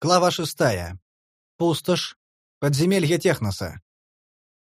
Глава шестая. Пустошь. Подземелье Техноса.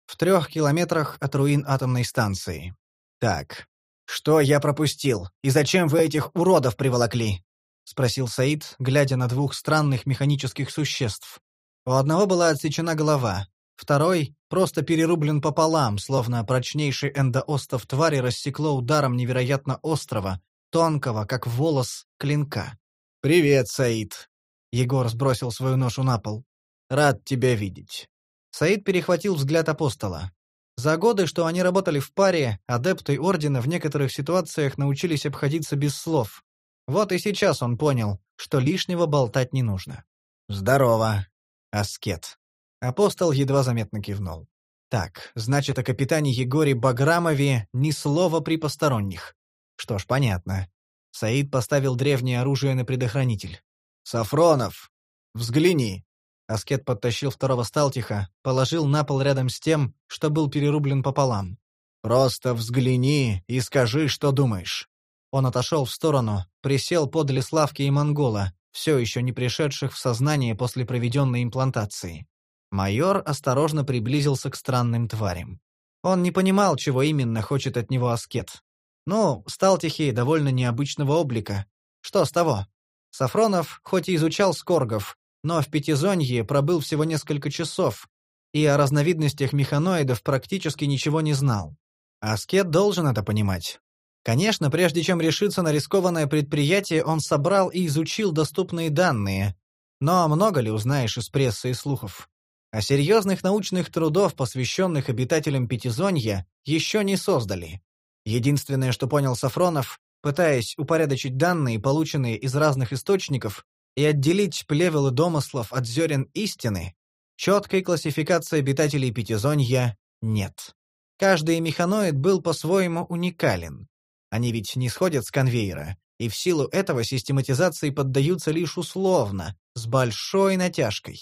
В трех километрах от руин атомной станции. Так, что я пропустил? И зачем вы этих уродов приволокли? Спросил Саид, глядя на двух странных механических существ. У одного была отсечена голова, второй просто перерублен пополам, словно прочнейший эндоостов твари рассекло ударом невероятно острого, тонкого, как волос, клинка. «Привет, Саид!» Егор сбросил свою ношу на пол. «Рад тебя видеть». Саид перехватил взгляд апостола. За годы, что они работали в паре, адепты Ордена в некоторых ситуациях научились обходиться без слов. Вот и сейчас он понял, что лишнего болтать не нужно. «Здорово, аскет». Апостол едва заметно кивнул. «Так, значит, о капитане Егоре Баграмове ни слова при посторонних. Что ж, понятно. Саид поставил древнее оружие на предохранитель. «Сафронов! Взгляни!» Аскет подтащил второго сталтиха, положил на пол рядом с тем, что был перерублен пополам. «Просто взгляни и скажи, что думаешь». Он отошел в сторону, присел подле Славки и Монгола, все еще не пришедших в сознание после проведенной имплантации. Майор осторожно приблизился к странным тварям. Он не понимал, чего именно хочет от него аскет. Ну, стал Тихий довольно необычного облика. Что с того? Сафронов хоть и изучал скоргов, но в Пятизонье пробыл всего несколько часов, и о разновидностях механоидов практически ничего не знал. Аскет должен это понимать. Конечно, прежде чем решиться на рискованное предприятие, он собрал и изучил доступные данные. Но много ли узнаешь из прессы и слухов? А серьезных научных трудов, посвященных обитателям Пятизонья, еще не создали. Единственное, что понял Сафронов, пытаясь упорядочить данные, полученные из разных источников, и отделить плевелы домыслов от зерен истины, четкой классификации обитателей Пятизонья нет. Каждый механоид был по-своему уникален. Они ведь не сходят с конвейера, и в силу этого систематизации поддаются лишь условно, с большой натяжкой.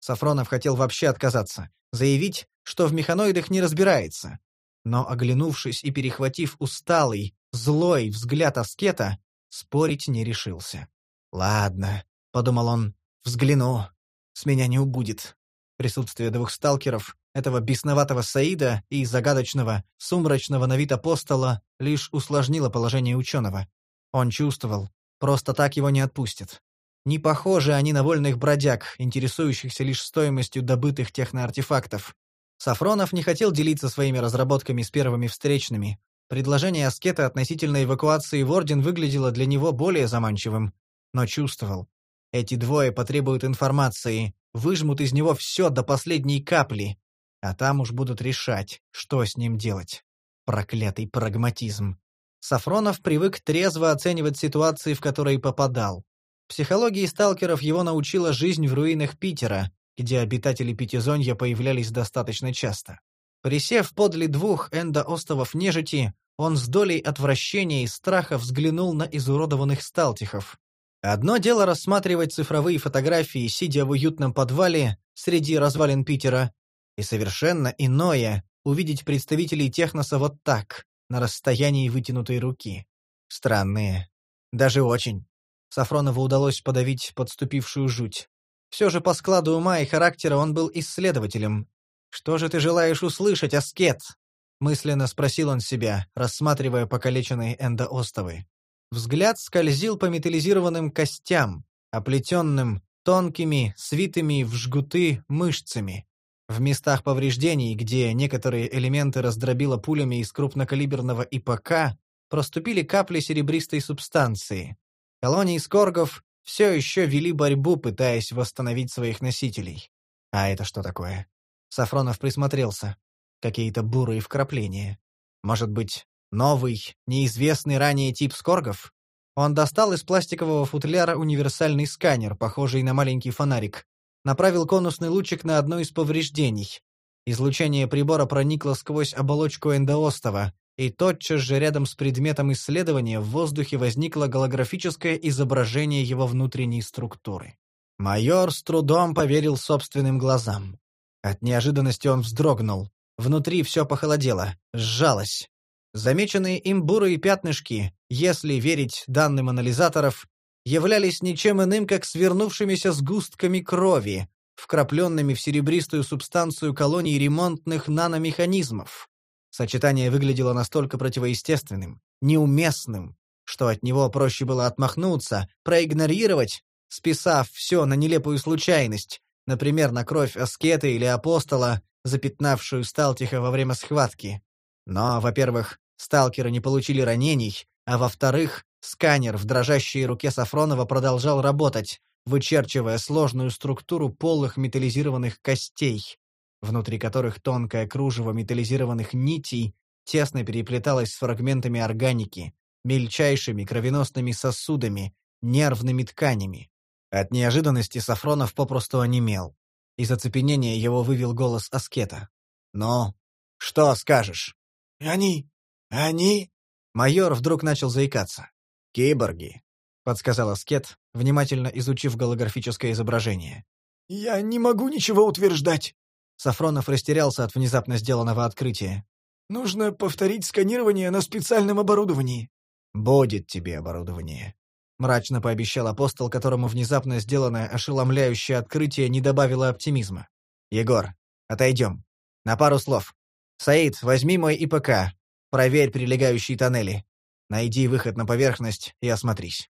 Сафронов хотел вообще отказаться, заявить, что в механоидах не разбирается, но, оглянувшись и перехватив усталый, злой взгляд аскета, спорить не решился. «Ладно», — подумал он, — «взгляну. С меня не убудет». Присутствие двух сталкеров, этого бесноватого Саида и загадочного, сумрачного на вид апостола, лишь усложнило положение ученого. Он чувствовал, просто так его не отпустят. Не похожи они на вольных бродяг, интересующихся лишь стоимостью добытых техноартефактов. Сафронов не хотел делиться своими разработками с первыми встречными. Предложение аскета относительно эвакуации в Орден выглядело для него более заманчивым. Но чувствовал. Эти двое потребуют информации, выжмут из него все до последней капли. А там уж будут решать, что с ним делать. Проклятый прагматизм. Сафронов привык трезво оценивать ситуации, в которые попадал. Психологии сталкеров его научила жизнь в руинах Питера, где обитатели Пятизонья появлялись достаточно часто. Присев подле двух эндоостовов нежити, он с долей отвращения и страха взглянул на изуродованных сталтихов. Одно дело рассматривать цифровые фотографии, сидя в уютном подвале среди развалин Питера, и совершенно иное — увидеть представителей техноса вот так, на расстоянии вытянутой руки. Странные. Даже очень. Сафронову удалось подавить подступившую жуть. Все же по складу ума и характера он был исследователем. «Что же ты желаешь услышать, аскет?» — мысленно спросил он себя, рассматривая покалеченные эндоостовы. Взгляд скользил по металлизированным костям, оплетенным тонкими, свитыми в жгуты мышцами. В местах повреждений, где некоторые элементы раздробило пулями из крупнокалиберного ИПК, проступили капли серебристой субстанции. Колонии скоргов все еще вели борьбу, пытаясь восстановить своих носителей. А это что такое? Сафронов присмотрелся. Какие-то бурые вкрапления. Может быть, новый, неизвестный ранее тип скоргов? Он достал из пластикового футляра универсальный сканер, похожий на маленький фонарик. Направил конусный лучик на одно из повреждений. Излучение прибора проникло сквозь оболочку эндоостова, и тотчас же рядом с предметом исследования в воздухе возникло голографическое изображение его внутренней структуры. Майор с трудом поверил собственным глазам. От неожиданности он вздрогнул. Внутри все похолодело, сжалось. Замеченные им бурые пятнышки, если верить данным анализаторов, являлись ничем иным, как свернувшимися сгустками крови, вкрапленными в серебристую субстанцию колоний ремонтных наномеханизмов. Сочетание выглядело настолько противоестественным, неуместным, что от него проще было отмахнуться, проигнорировать, списав все на нелепую случайность, например, на кровь аскета или апостола, запятнавшую Сталтиха во время схватки. Но, во-первых, сталкеры не получили ранений, а во-вторых, сканер в дрожащей руке Сафронова продолжал работать, вычерчивая сложную структуру полых металлизированных костей, внутри которых тонкое кружево металлизированных нитей тесно переплеталось с фрагментами органики, мельчайшими кровеносными сосудами, нервными тканями. От неожиданности Сафронов попросту онемел. Из оцепенения его вывел голос Аскета. «Ну, что скажешь?» «Они... они...» Майор вдруг начал заикаться. «Киборги», — подсказал Аскет, внимательно изучив голографическое изображение. «Я не могу ничего утверждать». Сафронов растерялся от внезапно сделанного открытия. «Нужно повторить сканирование на специальном оборудовании». «Будет тебе оборудование», — мрачно пообещал апостол, которому внезапно сделанное ошеломляющее открытие не добавило оптимизма. «Егор, отойдем. На пару слов. Саид, возьми мой ИПК. Проверь прилегающие тоннели. Найди выход на поверхность и осмотрись».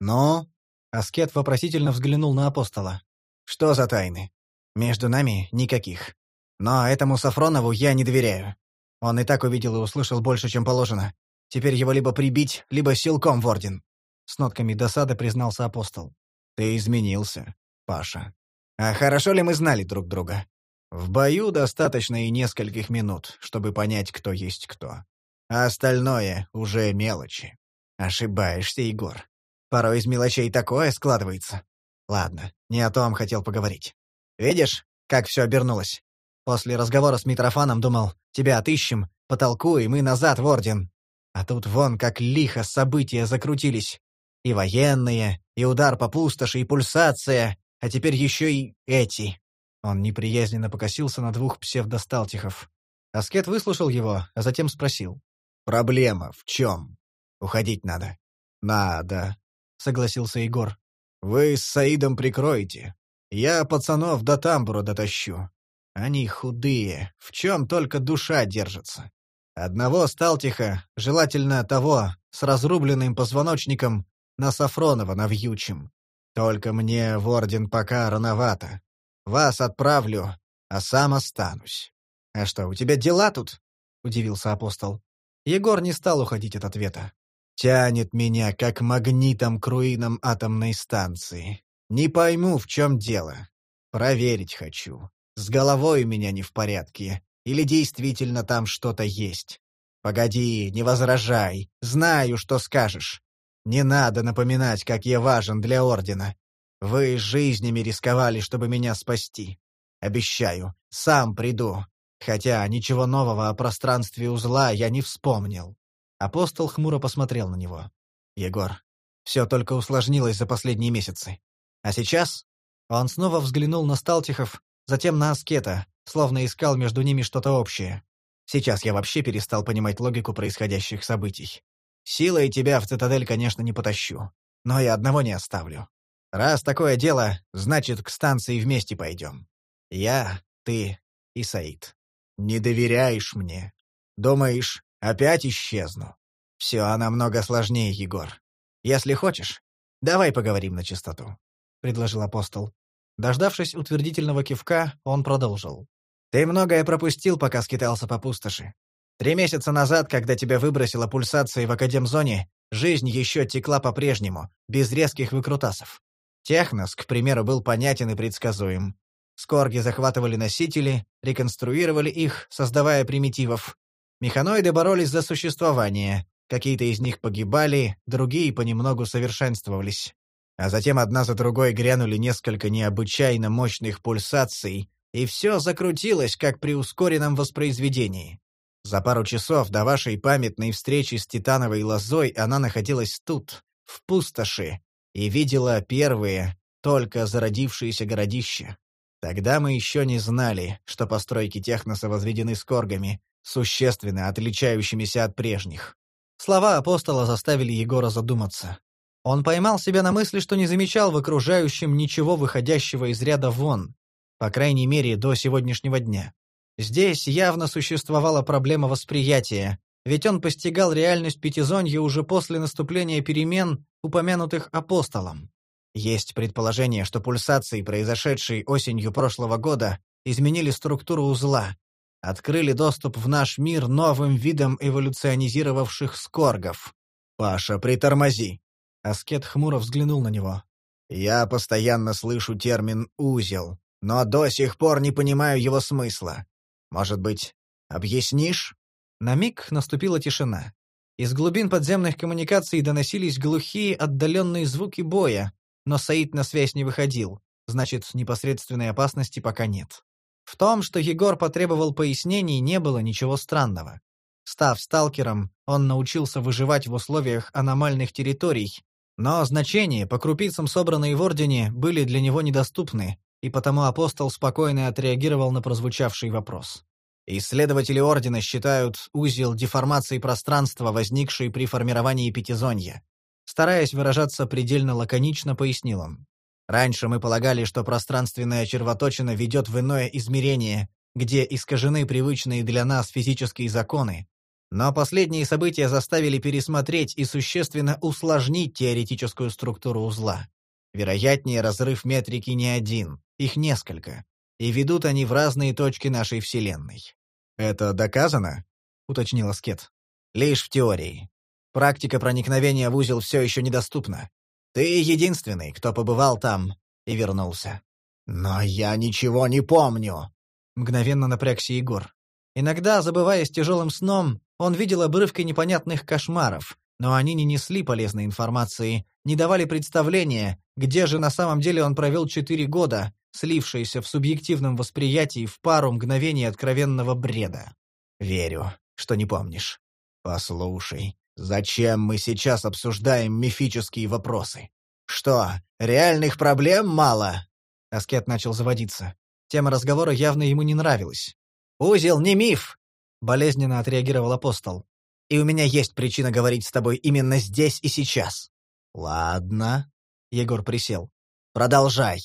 «Но...» — Аскет вопросительно взглянул на апостола. «Что за тайны? Между нами никаких. Но этому Сафронову я не доверяю. Он и так увидел и услышал больше, чем положено. Теперь его либо прибить, либо силком в орден. С нотками досады признался апостол. Ты изменился, Паша. А хорошо ли мы знали друг друга? В бою достаточно и нескольких минут, чтобы понять, кто есть кто. А остальное уже мелочи. Ошибаешься, Егор. Порой из мелочей такое складывается. Ладно, не о том хотел поговорить. Видишь, как все обернулось? После разговора с Митрофаном думал, тебя отыщем, потолкуем и назад в Орден. А тут вон как лихо события закрутились. И военные, и удар по пустоши, и пульсация, а теперь еще и эти. Он неприязненно покосился на двух псевдосталтихов. Аскет выслушал его, а затем спросил. «Проблема в чем? Уходить надо». «Надо», — согласился Егор. «Вы с Саидом прикроете. Я пацанов до тамбура дотащу. Они худые, в чем только душа держится. Одного Сталтиха, желательно того, с разрубленным позвоночником, на Сафронова навьючим. Только мне в орден пока рановато. Вас отправлю, а сам останусь. А что, у тебя дела тут? Удивился апостол. Егор не стал уходить от ответа. Тянет меня, как магнитом к руинам атомной станции. Не пойму, в чем дело. Проверить хочу. С головой у меня не в порядке. Или действительно там что-то есть? Погоди, не возражай. Знаю, что скажешь. Не надо напоминать, как я важен для Ордена. Вы жизнями рисковали, чтобы меня спасти. Обещаю, сам приду. Хотя ничего нового о пространстве узла я не вспомнил. Апостол хмуро посмотрел на него. Егор, все только усложнилось за последние месяцы. А сейчас? Он снова взглянул на Сталтихов, затем на Аскета, словно искал между ними что-то общее. Сейчас я вообще перестал понимать логику происходящих событий. Силой тебя в цитадель, конечно, не потащу, но и одного не оставлю. Раз такое дело, значит, к станции вместе пойдем. Я, ты и Саид. Не доверяешь мне. Думаешь, опять исчезну? Все намного сложнее, Егор. Если хочешь, давай поговорим на чистоту, — предложил апостол. Дождавшись утвердительного кивка, он продолжил. «Ты многое пропустил, пока скитался по пустоши. Три месяца назад, когда тебя выбросило пульсацией в Академзоне, жизнь еще текла по-прежнему, без резких выкрутасов. Технос, к примеру, был понятен и предсказуем. Скорги захватывали носители, реконструировали их, создавая примитивов. Механоиды боролись за существование, какие-то из них погибали, другие понемногу совершенствовались. А затем одна за другой грянули несколько необычайно мощных пульсаций, и все закрутилось, как при ускоренном воспроизведении. За пару часов до вашей памятной встречи с Титановой лозой она находилась тут, в пустоши, и видела первые, только зародившиеся городища. Тогда мы еще не знали, что постройки техноса возведены скоргами, существенно отличающимися от прежних. Слова апостола заставили Егора задуматься. Он поймал себя на мысли, что не замечал в окружающем ничего выходящего из ряда вон, по крайней мере, до сегодняшнего дня. Здесь явно существовала проблема восприятия, ведь он постигал реальность Пятизонья уже после наступления перемен, упомянутых апостолом. Есть предположение, что пульсации, произошедшие осенью прошлого года, изменили структуру узла, открыли доступ в наш мир новым видам эволюционизировавших скоргов. «Паша, притормози!» Аскет хмуро взглянул на него. «Я постоянно слышу термин «узел», но до сих пор не понимаю его смысла. Может быть, объяснишь?» На миг наступила тишина. Из глубин подземных коммуникаций доносились глухие отдаленные звуки боя, но Саид на связь не выходил, значит, непосредственной опасности пока нет. В том, что Егор потребовал пояснений, не было ничего странного. Став сталкером, он научился выживать в условиях аномальных территорий, но значения, по крупицам собранные в Ордене, были для него недоступны, и потому апостол спокойно отреагировал на прозвучавший вопрос. Исследователи Ордена считают узел деформации пространства, возникший при формировании Пятизонья. Стараясь выражаться предельно лаконично, пояснил он. Раньше мы полагали, что пространственная червоточина ведет в иное измерение, где искажены привычные для нас физические законы. Но последние события заставили пересмотреть и существенно усложнить теоретическую структуру узла. Вероятнее, разрыв метрики не один, их несколько, и ведут они в разные точки нашей Вселенной. «Это доказано?» — уточнил Аскет. «Лишь в теории. Практика проникновения в узел все еще недоступна. Ты единственный, кто побывал там и вернулся. Но я ничего не помню. Мгновенно напрягся Егор. Иногда, забываясь тяжелым сном, он видел обрывки непонятных кошмаров, но они не несли полезной информации, не давали представления, где же на самом деле он провел четыре года, слившиеся в субъективном восприятии в пару мгновений откровенного бреда. Верю, что не помнишь. Послушай, Зачем мы сейчас обсуждаем мифические вопросы? Что, реальных проблем мало? Аскет начал заводиться. Тема разговора явно ему не нравилась. «Узел не миф!» — болезненно отреагировал апостол. «И у меня есть причина говорить с тобой именно здесь и сейчас». «Ладно». Егор присел. «Продолжай».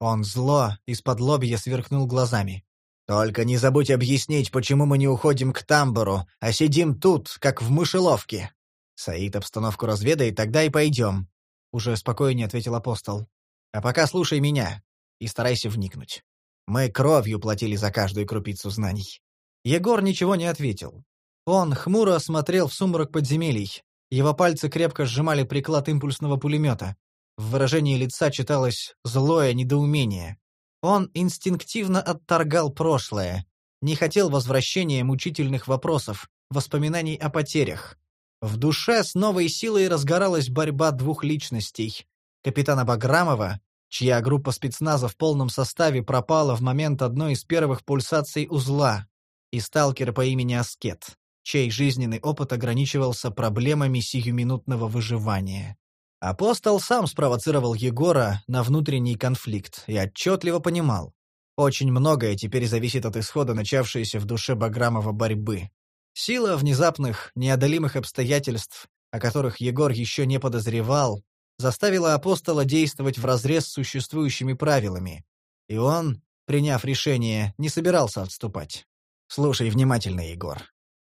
Он зло из-под лобья сверкнул глазами. Только не забудь объяснить, почему мы не уходим к тамбуру, а сидим тут, как в мышеловке. Саид обстановку разведает, тогда и пойдем. Уже спокойнее ответил апостол. А пока слушай меня и старайся вникнуть. Мы кровью платили за каждую крупицу знаний. Егор ничего не ответил. Он хмуро смотрел в сумрак подземелий. Его пальцы крепко сжимали приклад импульсного пулемета. В выражении лица читалось злое недоумение. Он инстинктивно отторгал прошлое, не хотел возвращения мучительных вопросов, воспоминаний о потерях. В душе с новой силой разгоралась борьба двух личностей. Капитана Баграмова, чья группа спецназа в полном составе пропала в момент одной из первых пульсаций узла, и сталкера по имени Аскет, чей жизненный опыт ограничивался проблемами сиюминутного выживания. Апостол сам спровоцировал Егора на внутренний конфликт и отчетливо понимал. Очень многое теперь зависит от исхода начавшейся в душе Баграмова борьбы. Сила внезапных, неодолимых обстоятельств, о которых Егор еще не подозревал, заставила апостола действовать вразрез с существующими правилами. И он, приняв решение, не собирался отступать. «Слушай внимательно, Егор.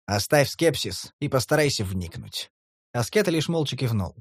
Оставь скепсис и постарайся вникнуть». Аскета лишь молча кивнул.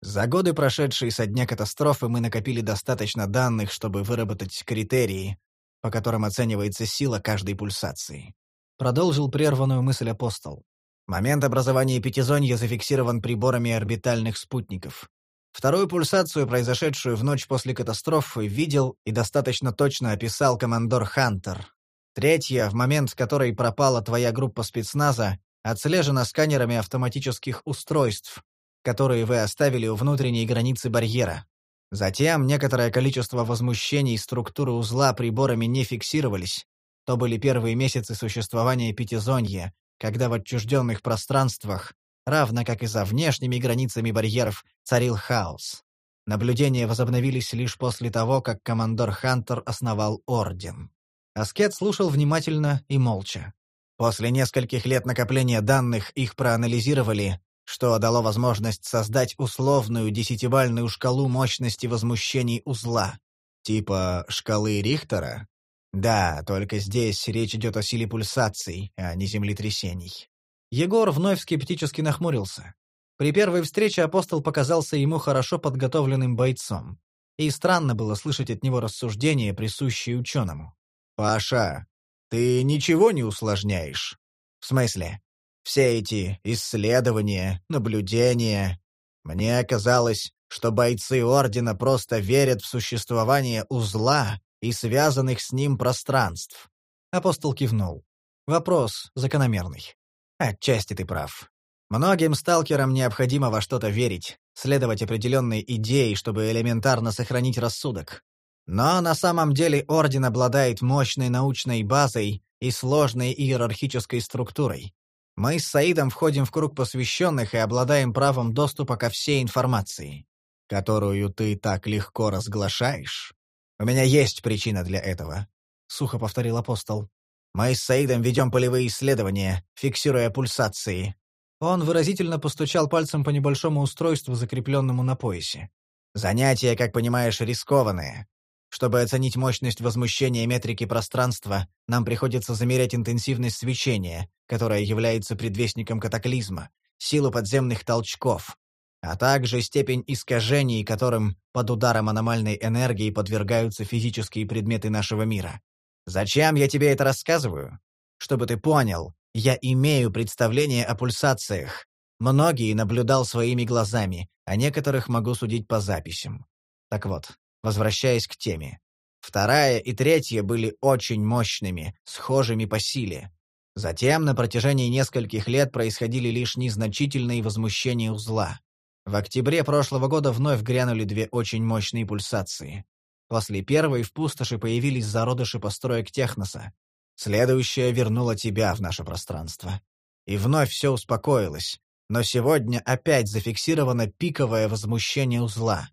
За годы, прошедшие со дня катастрофы, мы накопили достаточно данных, чтобы выработать критерии, по которым оценивается сила каждой пульсации. Продолжил прерванную мысль апостол. Момент образования пятизонья зафиксирован приборами орбитальных спутников. Вторую пульсацию, произошедшую в ночь после катастрофы, видел и достаточно точно описал командор Хантер. Третья, в момент которой пропала твоя группа спецназа, отслежена сканерами автоматических устройств, которые вы оставили у внутренней границы барьера. Затем некоторое количество возмущений структуры узла приборами не фиксировались. То были первые месяцы существования Пятизонья, когда в отчужденных пространствах, равно как и за внешними границами барьеров, царил хаос. Наблюдения возобновились лишь после того, как командор Хантер основал Орден. Аскет слушал внимательно и молча. После нескольких лет накопления данных их проанализировали, что дало возможность создать условную десятибальную шкалу мощности возмущений узла. Типа шкалы Рихтера? Да, только здесь речь идет о силе пульсаций, а не землетрясений. Егор вновь скептически нахмурился. При первой встрече апостол показался ему хорошо подготовленным бойцом. И странно было слышать от него рассуждения, присущие ученому. «Паша, ты ничего не усложняешь?» «В смысле?» Все эти исследования, наблюдения. Мне казалось, что бойцы Ордена просто верят в существование узла и связанных с ним пространств. Апостол кивнул. Вопрос закономерный. Отчасти ты прав. Многим сталкерам необходимо во что-то верить, следовать определенной идее, чтобы элементарно сохранить рассудок. Но на самом деле Орден обладает мощной научной базой и сложной иерархической структурой. Мы с Саидом входим в круг посвященных и обладаем правом доступа ко всей информации, которую ты так легко разглашаешь. У меня есть причина для этого, — сухо повторил апостол. Мы с Саидом ведем полевые исследования, фиксируя пульсации. Он выразительно постучал пальцем по небольшому устройству, закрепленному на поясе. Занятия, как понимаешь, рискованные. Чтобы оценить мощность возмущения метрики пространства, нам приходится замерять интенсивность свечения, которая является предвестником катаклизма, силу подземных толчков, а также степень искажений, которым под ударом аномальной энергии подвергаются физические предметы нашего мира. Зачем я тебе это рассказываю? Чтобы ты понял, я имею представление о пульсациях. Многие наблюдал своими глазами, а некоторых могу судить по записям. Так вот, возвращаясь к теме. Вторая и третья были очень мощными, схожими по силе. Затем на протяжении нескольких лет происходили лишь незначительные возмущения узла. В октябре прошлого года вновь грянули две очень мощные пульсации. После первой в пустоши появились зародыши построек Техноса. Следующая вернула тебя в наше пространство. И вновь все успокоилось, но сегодня опять зафиксировано пиковое возмущение узла.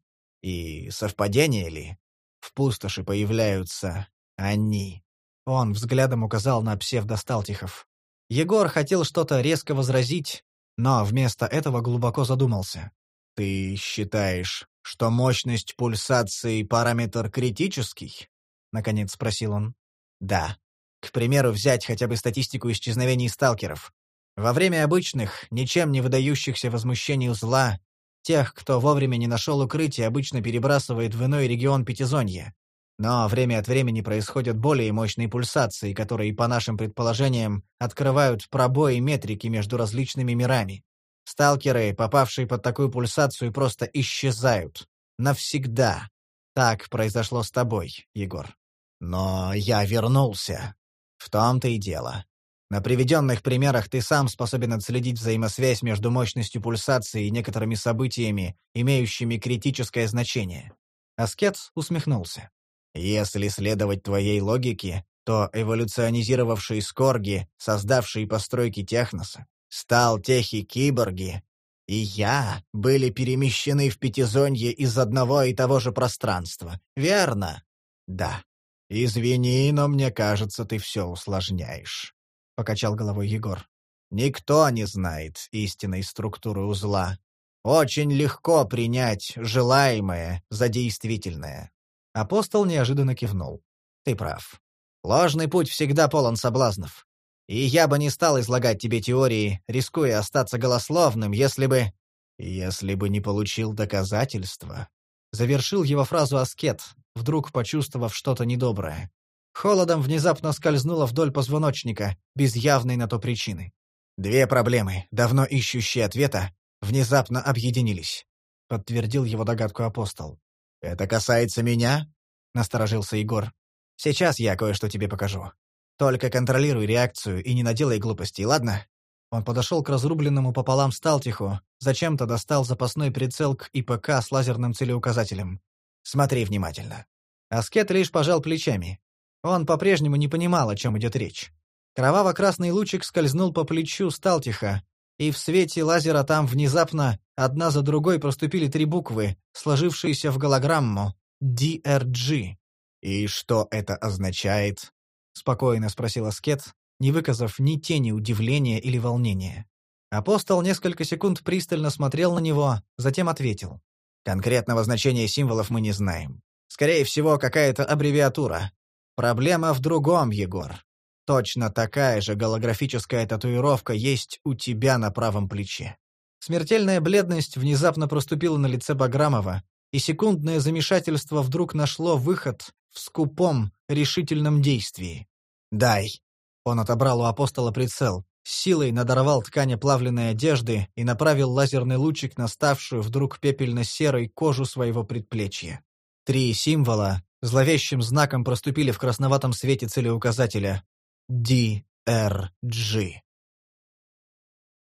И совпадение ли? В пустоши появляются они. Он взглядом указал на псевдосталтихов. Егор хотел что-то резко возразить, но вместо этого глубоко задумался. «Ты считаешь, что мощность пульсации — параметр критический?» — наконец спросил он. «Да. К примеру, взять хотя бы статистику исчезновений сталкеров. Во время обычных, ничем не выдающихся возмущений узла, Тех, кто вовремя не нашел укрытие, обычно перебрасывает в иной регион Пятизонья. Но время от времени происходят более мощные пульсации, которые, по нашим предположениям, открывают пробои метрики между различными мирами. Сталкеры, попавшие под такую пульсацию, просто исчезают. Навсегда. Так произошло с тобой, Егор. Но я вернулся. В том-то и дело. На приведенных примерах ты сам способен отследить взаимосвязь между мощностью пульсации и некоторыми событиями, имеющими критическое значение. Аскет усмехнулся. Если следовать твоей логике, то эволюционизировавшие скорги, создавшие постройки Техноса, стал техи-киборги, и я были перемещены в Пятизонье из одного и того же пространства, верно? Да. Извини, но мне кажется, ты все усложняешь. — покачал головой Егор. «Никто не знает истинной структуры узла. Очень легко принять желаемое за действительное». Апостол неожиданно кивнул. «Ты прав. Ложный путь всегда полон соблазнов. И я бы не стал излагать тебе теории, рискуя остаться голословным, если бы... Если бы не получил доказательства». Завершил его фразу аскет, вдруг почувствовав что-то недоброе. Холодом внезапно скользнуло вдоль позвоночника, без явной на то причины. Две проблемы, давно ищущие ответа, внезапно объединились. Подтвердил его догадку апостол. «Это касается меня?» — насторожился Егор. «Сейчас я кое-что тебе покажу. Только контролируй реакцию и не наделай глупостей, ладно?» Он подошел к разрубленному пополам Сталтиху, зачем-то достал запасной прицел к ИПК с лазерным целеуказателем. «Смотри внимательно». Аскет лишь пожал плечами. Он по-прежнему не понимал, о чем идет речь. Кроваво-красный лучик скользнул по плечу Сталтиха, и в свете лазера там внезапно одна за другой проступили три буквы, сложившиеся в голограмму DRG. «И что это означает?» — спокойно спросил Аскет, не выказав ни тени удивления или волнения. Апостол несколько секунд пристально смотрел на него, затем ответил. «Конкретного значения символов мы не знаем. Скорее всего, какая-то аббревиатура. Проблема в другом, Егор. Точно такая же голографическая татуировка есть у тебя на правом плече». Смертельная бледность внезапно проступила на лице Баграмова, и секундное замешательство вдруг нашло выход в скупом, решительном действии. «Дай!» Он отобрал у апостола прицел, силой надорвал ткани плавленной одежды и направил лазерный лучик на ставшую вдруг пепельно-серой кожу своего предплечья. Три символа зловещим знаком проступили в красноватом свете целеуказателя DRG.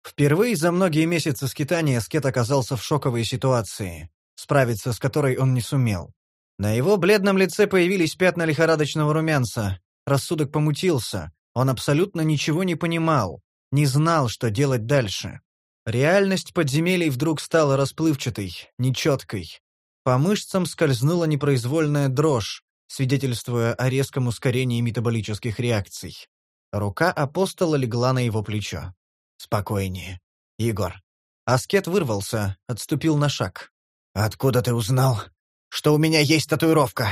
Впервые за многие месяцы скитания Скет оказался в шоковой ситуации, справиться с которой он не сумел. На его бледном лице появились пятна лихорадочного румянца, рассудок помутился, он абсолютно ничего не понимал, не знал, что делать дальше. Реальность подземелий вдруг стала расплывчатой, нечеткой. По мышцам скользнула непроизвольная дрожь, свидетельствуя о резком ускорении метаболических реакций. Рука апостола легла на его плечо. «Спокойнее. Егор». Аскет вырвался, отступил на шаг. «Откуда ты узнал, что у меня есть татуировка?»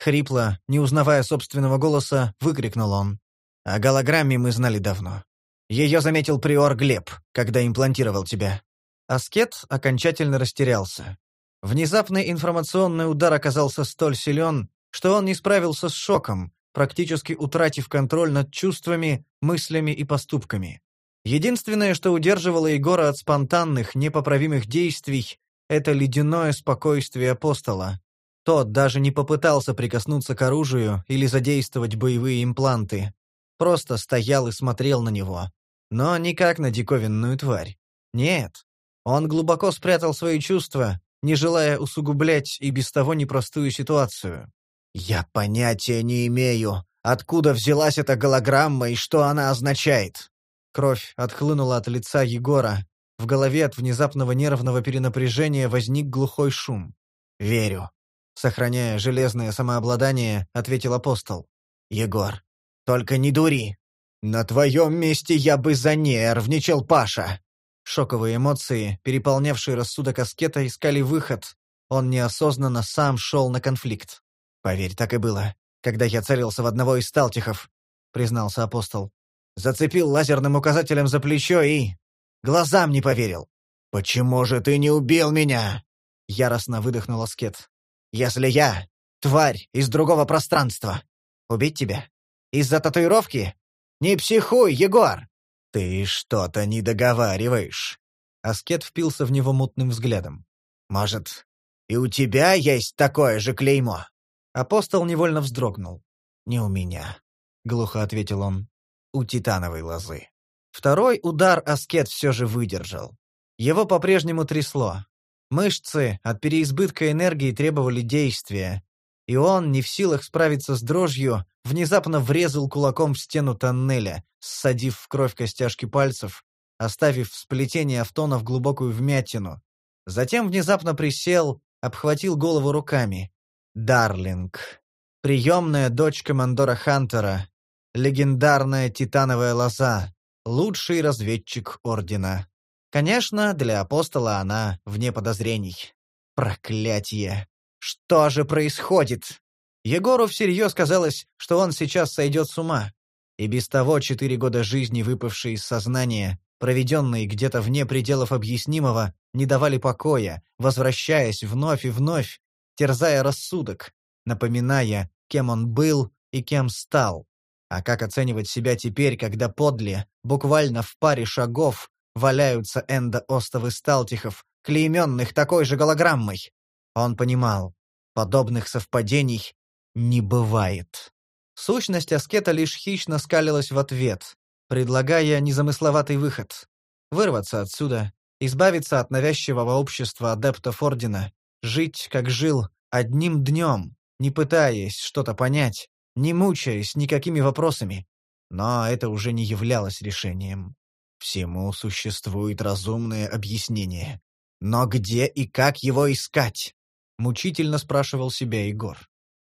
Хрипло, не узнавая собственного голоса, выкрикнул он. О голограмме мы знали давно. Ее заметил приор Глеб, когда имплантировал тебя. Аскет окончательно растерялся. Внезапный информационный удар оказался столь силен, что он не справился с шоком, практически утратив контроль над чувствами, мыслями и поступками. Единственное, что удерживало Егора от спонтанных, непоправимых действий, это ледяное спокойствие апостола. Тот даже не попытался прикоснуться к оружию или задействовать боевые импланты просто стоял и смотрел на него. Но никак на диковинную тварь. Нет. Он глубоко спрятал свои чувства, не желая усугублять и без того непростую ситуацию. «Я понятия не имею, откуда взялась эта голограмма и что она означает». Кровь отхлынула от лица Егора. В голове от внезапного нервного перенапряжения возник глухой шум. «Верю». Сохраняя железное самообладание, ответил апостол. «Егор, только не дури. На твоем месте я бы занервничал, Паша. Шоковые эмоции, переполнявшие рассудок аскета, искали выход. Он неосознанно сам шел на конфликт. «Поверь, так и было, когда я целился в одного из сталтихов», — признался апостол. «Зацепил лазерным указателем за плечо и... глазам не поверил». «Почему же ты не убил меня?» — яростно выдохнул аскет. «Если я — тварь из другого пространства, убить тебя? Из-за татуировки? Не психуй, Егор!» «Ты что-то не договариваешь. Аскет впился в него мутным взглядом. «Может, и у тебя есть такое же клеймо?» Апостол невольно вздрогнул. «Не у меня», — глухо ответил он. «У титановой лозы». Второй удар Аскет все же выдержал. Его по-прежнему трясло. Мышцы от переизбытка энергии требовали действия, и он, не в силах справиться с дрожью, внезапно врезал кулаком в стену тоннеля, ссадив в кровь костяшки пальцев, оставив в сплетении автонов глубокую вмятину. Затем внезапно присел, обхватил голову руками. Дарлинг. Приемная дочь командора Хантера. Легендарная титановая лоза. Лучший разведчик Ордена. Конечно, для апостола она вне подозрений. Проклятие! Что же происходит? Егору всерьез казалось, что он сейчас сойдет с ума. И без того четыре года жизни, выпавшие из сознания, проведенные где-то вне пределов объяснимого, не давали покоя, возвращаясь вновь и вновь, терзая рассудок, напоминая, кем он был и кем стал. А как оценивать себя теперь, когда подле, буквально в паре шагов, валяются эндоостовы сталтихов, клейменных такой же голограммой? Он понимал, подобных совпадений не бывает. Сущность аскета лишь хищно скалилась в ответ, предлагая незамысловатый выход. Вырваться отсюда, избавиться от навязчивого общества адептов Ордена, жить, как жил, одним днем, не пытаясь что-то понять, не мучаясь никакими вопросами. Но это уже не являлось решением. Всему существует разумное объяснение. Но где и как его искать? — мучительно спрашивал себя Егор.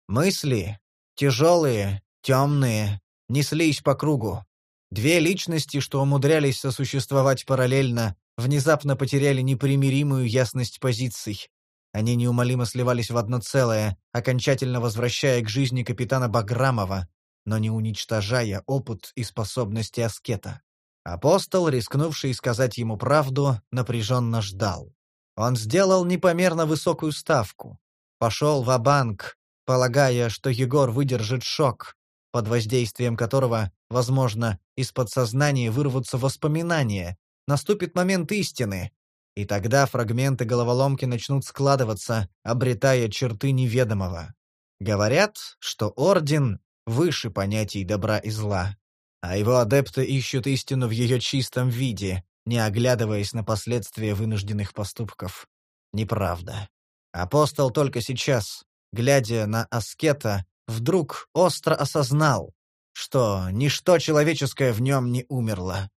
Мысли, тяжелые, темные, неслись по кругу. Две личности, что умудрялись сосуществовать параллельно, внезапно потеряли непримиримую ясность позиций. Они неумолимо сливались в одно целое, окончательно возвращая к жизни капитана Баграмова, но не уничтожая опыт и способности аскета. Апостол, рискнувший сказать ему правду, напряженно ждал. Он сделал непомерно высокую ставку. Пошел в банк полагая, что Егор выдержит шок, под воздействием которого, возможно, из подсознания вырвутся воспоминания, наступит момент истины, и тогда фрагменты головоломки начнут складываться, обретая черты неведомого. Говорят, что Орден выше понятий добра и зла, а его адепты ищут истину в ее чистом виде, не оглядываясь на последствия вынужденных поступков. Неправда. Апостол только сейчас, глядя на аскета, вдруг остро осознал, что ничто человеческое в нем не умерло.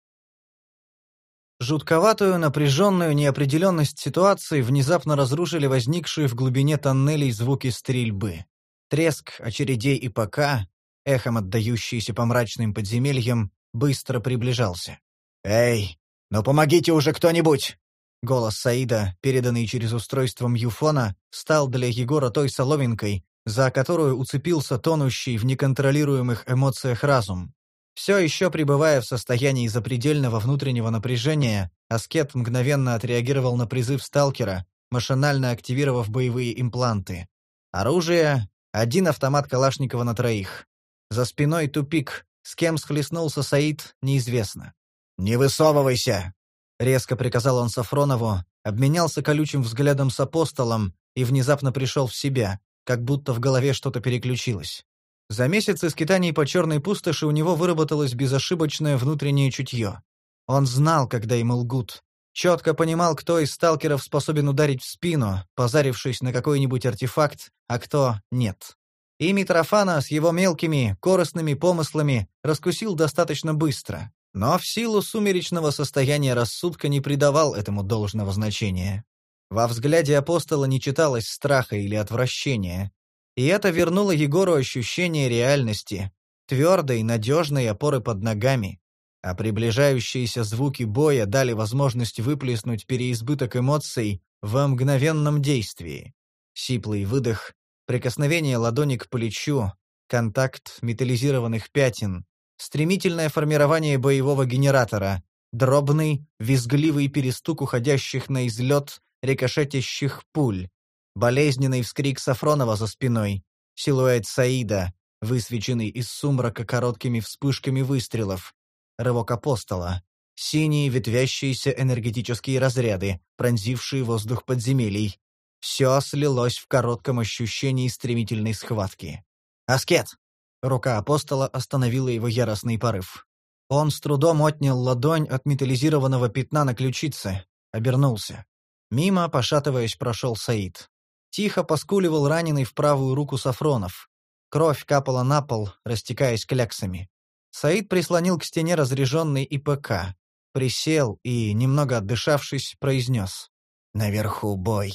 Жутковатую напряженную неопределенность ситуации внезапно разрушили возникшие в глубине тоннелей звуки стрельбы. Треск очередей и ПК, эхом отдающийся по мрачным подземельям, быстро приближался. «Эй, ну помогите уже кто-нибудь!» Голос Саида, переданный через устройство Мьюфона, стал для Егора той соломинкой, за которую уцепился тонущий в неконтролируемых эмоциях разум. Все еще пребывая в состоянии запредельного внутреннего напряжения, Аскет мгновенно отреагировал на призыв сталкера, машинально активировав боевые импланты. Оружие — один автомат Калашникова на троих. За спиной тупик, с кем схлестнулся Саид, неизвестно. «Не высовывайся!» — резко приказал он Сафронову, обменялся колючим взглядом с апостолом и внезапно пришел в себя, как будто в голове что-то переключилось. За месяцы скитаний по черной пустоши у него выработалось безошибочное внутреннее чутье. Он знал, когда ему лгут. Четко понимал, кто из сталкеров способен ударить в спину, позарившись на какой-нибудь артефакт, а кто нет. И Митрофана с его мелкими, корыстными помыслами раскусил достаточно быстро, но в силу сумеречного состояния рассудка не придавал этому должного значения. Во взгляде апостола не читалось страха или отвращения, и это вернуло Егору ощущение реальности, твердой, надежной опоры под ногами. А приближающиеся звуки боя дали возможность выплеснуть переизбыток эмоций в мгновенном действии. Сиплый выдох, прикосновение ладони к плечу, контакт металлизированных пятен, стремительное формирование боевого генератора, дробный, визгливый перестук уходящих на излет рикошетящих пуль, Болезненный вскрик Сафронова за спиной. Силуэт Саида, высвеченный из сумрака короткими вспышками выстрелов. Рывок апостола. Синие ветвящиеся энергетические разряды, пронзившие воздух подземелий. Все слилось в коротком ощущении стремительной схватки. «Аскет!» Рука апостола остановила его яростный порыв. Он с трудом отнял ладонь от металлизированного пятна на ключице, обернулся. Мимо, пошатываясь, прошел Саид. Тихо поскуливал раненый в правую руку Сафронов. Кровь капала на пол, растекаясь кляксами. Саид прислонил к стене разряженный ИПК. Присел и, немного отдышавшись, произнес. «Наверху бой.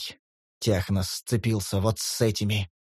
Технос сцепился вот с этими».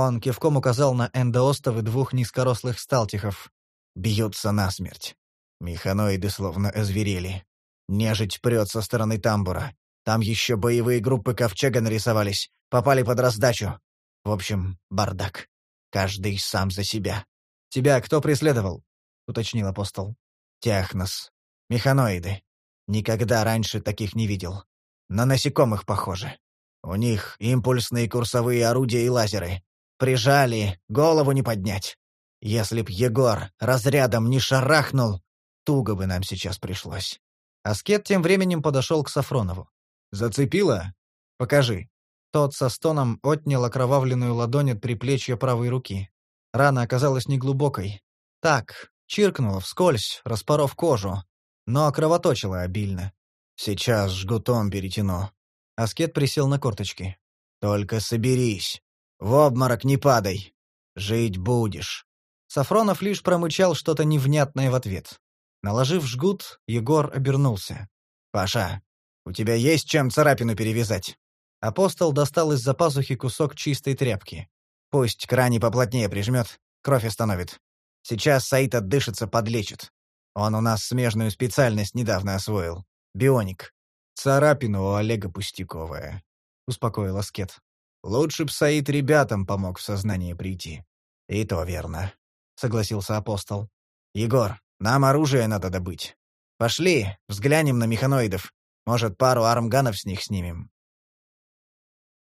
Он кивком указал на эндоостовы двух низкорослых сталтихов. Бьются насмерть. Механоиды словно озверели. Нежить прет со стороны тамбура. Там еще боевые группы ковчега нарисовались, попали под раздачу. В общем, бардак. Каждый сам за себя. «Тебя кто преследовал?» — уточнил апостол. «Технос. Механоиды. Никогда раньше таких не видел. На насекомых похоже. У них импульсные курсовые орудия и лазеры. Прижали, голову не поднять. Если б Егор разрядом не шарахнул, туго бы нам сейчас пришлось». Аскет тем временем подошел к Сафронову. «Зацепило? Покажи». Тот со стоном отнял окровавленную ладонь от предплечья правой руки. Рана оказалась неглубокой. Так, чиркнула вскользь, распоров кожу, но кровоточила обильно. «Сейчас жгутом перетяну». Аскет присел на корточки. «Только соберись. В обморок не падай. Жить будешь». Сафронов лишь промычал что-то невнятное в ответ. Наложив жгут, Егор обернулся. «Паша, у тебя есть чем царапину перевязать?» Апостол достал из-за пазухи кусок чистой тряпки. «Пусть крани поплотнее прижмет, кровь остановит. Сейчас Саид отдышится, подлечит. Он у нас смежную специальность недавно освоил. Бионик. Царапина у Олега пустяковая», — успокоил Аскет. «Лучше б Саид ребятам помог в сознание прийти». «И то верно», — согласился апостол. «Егор, нам оружие надо добыть. Пошли, взглянем на механоидов. Может, пару армганов с них снимем».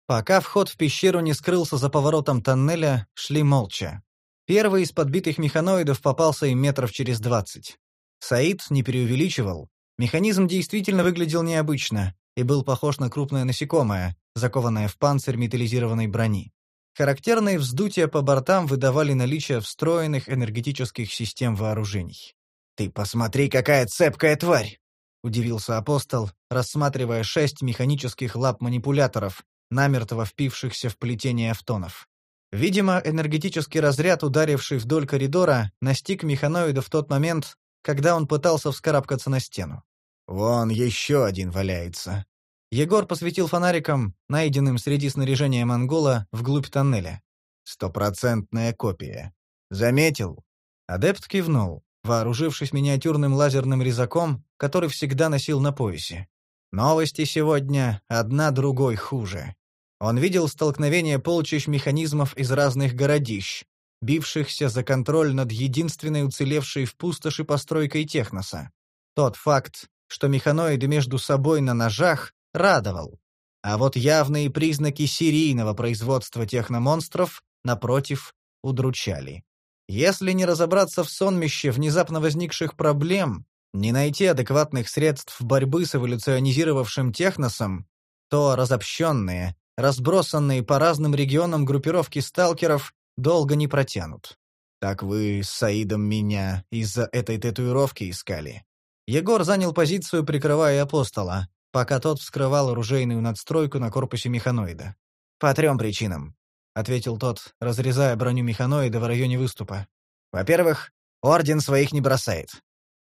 Пока вход в пещеру не скрылся за поворотом тоннеля, шли молча. Первый из подбитых механоидов попался им метров через двадцать. Саид не преувеличивал. Механизм действительно выглядел необычно и был похож на крупное насекомое, закованное в панцирь металлизированной брони. Характерные вздутия по бортам выдавали наличие встроенных энергетических систем вооружений. «Ты посмотри, какая цепкая тварь!» — удивился апостол, рассматривая шесть механических лап-манипуляторов, намертво впившихся в плетение автонов. Видимо, энергетический разряд, ударивший вдоль коридора, настиг механоида в тот момент, когда он пытался вскарабкаться на стену. «Вон еще один валяется». Егор посветил фонариком, найденным среди снаряжения монгола, вглубь тоннеля. «Стопроцентная копия. Заметил?» Адепт кивнул, вооружившись миниатюрным лазерным резаком, который всегда носил на поясе. Новости сегодня одна другой хуже. Он видел столкновение полчищ механизмов из разных городищ, бившихся за контроль над единственной уцелевшей в пустоши постройкой Техноса. Тот факт, что механоиды между собой на ножах, радовал. А вот явные признаки серийного производства техномонстров, напротив, удручали. Если не разобраться в сонмище внезапно возникших проблем, не найти адекватных средств борьбы с эволюционизировавшим техносом, то разобщенные, разбросанные по разным регионам группировки сталкеров долго не протянут. Так вы с Саидом меня из-за этой татуировки искали. Егор занял позицию, прикрывая апостола, пока тот вскрывал оружейную надстройку на корпусе механоида. «По трем причинам», — ответил тот, разрезая броню механоида в районе выступа. «Во-первых, Орден своих не бросает.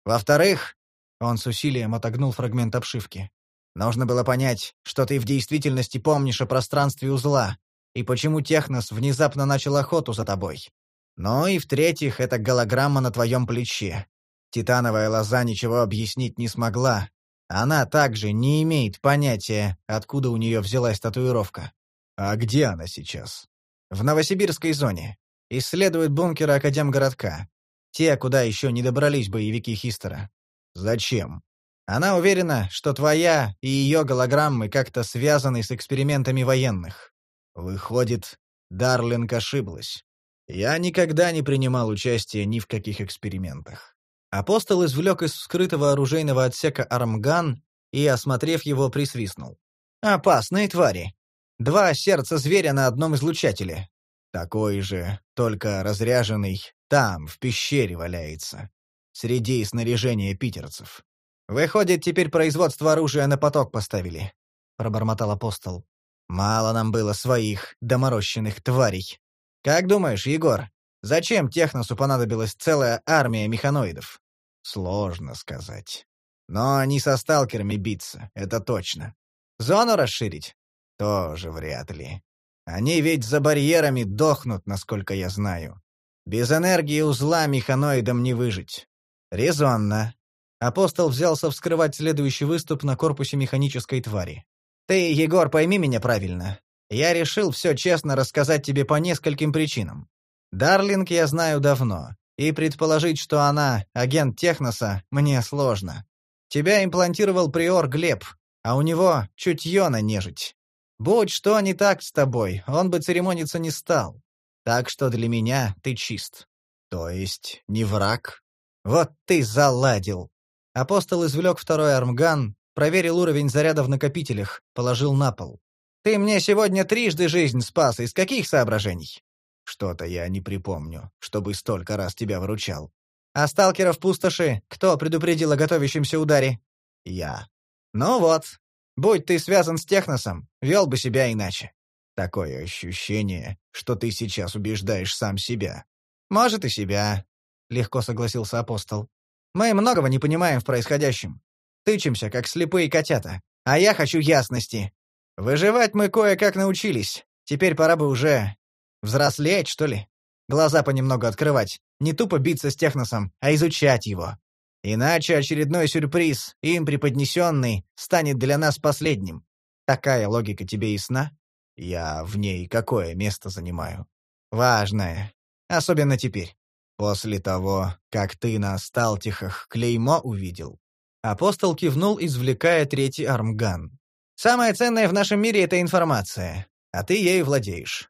Во-вторых...» Он с усилием отогнул фрагмент обшивки. «Нужно было понять, что ты в действительности помнишь о пространстве узла, и почему Технос внезапно начал охоту за тобой. Ну и в-третьих, это голограмма на твоем плече. Титановая лоза ничего объяснить не смогла. Она также не имеет понятия, откуда у нее взялась татуировка. А где она сейчас? В Новосибирской зоне. Исследует бункеры Академгородка. Те, куда еще не добрались боевики Хистера. Зачем? Она уверена, что твоя и ее голограммы как-то связаны с экспериментами военных. Выходит, Дарлинг ошиблась. Я никогда не принимал участия ни в каких экспериментах. Апостол извлек из вскрытого оружейного отсека армган и, осмотрев его, присвистнул. «Опасные твари. Два сердца зверя на одном излучателе. Такой же, только разряженный, там, в пещере валяется. Среди снаряжения питерцев. Выходит, теперь производство оружия на поток поставили», — пробормотал апостол. «Мало нам было своих доморощенных тварей. Как думаешь, Егор, Зачем Техносу понадобилась целая армия механоидов? Сложно сказать. Но они со сталкерами биться, это точно. Зону расширить? Тоже вряд ли. Они ведь за барьерами дохнут, насколько я знаю. Без энергии узла механоидам не выжить. Резонно. Апостол взялся вскрывать следующий выступ на корпусе механической твари. Ты, Егор, пойми меня правильно. Я решил все честно рассказать тебе по нескольким причинам. Дарлинг я знаю давно, и предположить, что она агент Техноса, мне сложно. Тебя имплантировал приор Глеб, а у него чутье на нежить. Будь что не так с тобой, он бы церемониться не стал. Так что для меня ты чист. То есть не враг? Вот ты заладил. Апостол извлек второй армган, проверил уровень заряда в накопителях, положил на пол. Ты мне сегодня трижды жизнь спас, из каких соображений? Что-то я не припомню, чтобы столько раз тебя выручал. А сталкеров пустоши кто предупредил о готовящемся ударе? Я. Ну вот. Будь ты связан с Техносом, вел бы себя иначе. Такое ощущение, что ты сейчас убеждаешь сам себя. Может, и себя, — легко согласился апостол. Мы многого не понимаем в происходящем. Тычемся, как слепые котята. А я хочу ясности. Выживать мы кое-как научились. Теперь пора бы уже Взрослеть, что ли? Глаза понемногу открывать. Не тупо биться с техносом, а изучать его. Иначе очередной сюрприз, им преподнесенный, станет для нас последним. Такая логика тебе ясна? Я в ней какое место занимаю? Важное. Особенно теперь. После того, как ты на Сталтихах клеймо увидел. Апостол кивнул, извлекая третий армган. Самое ценное в нашем мире — это информация, а ты ею владеешь.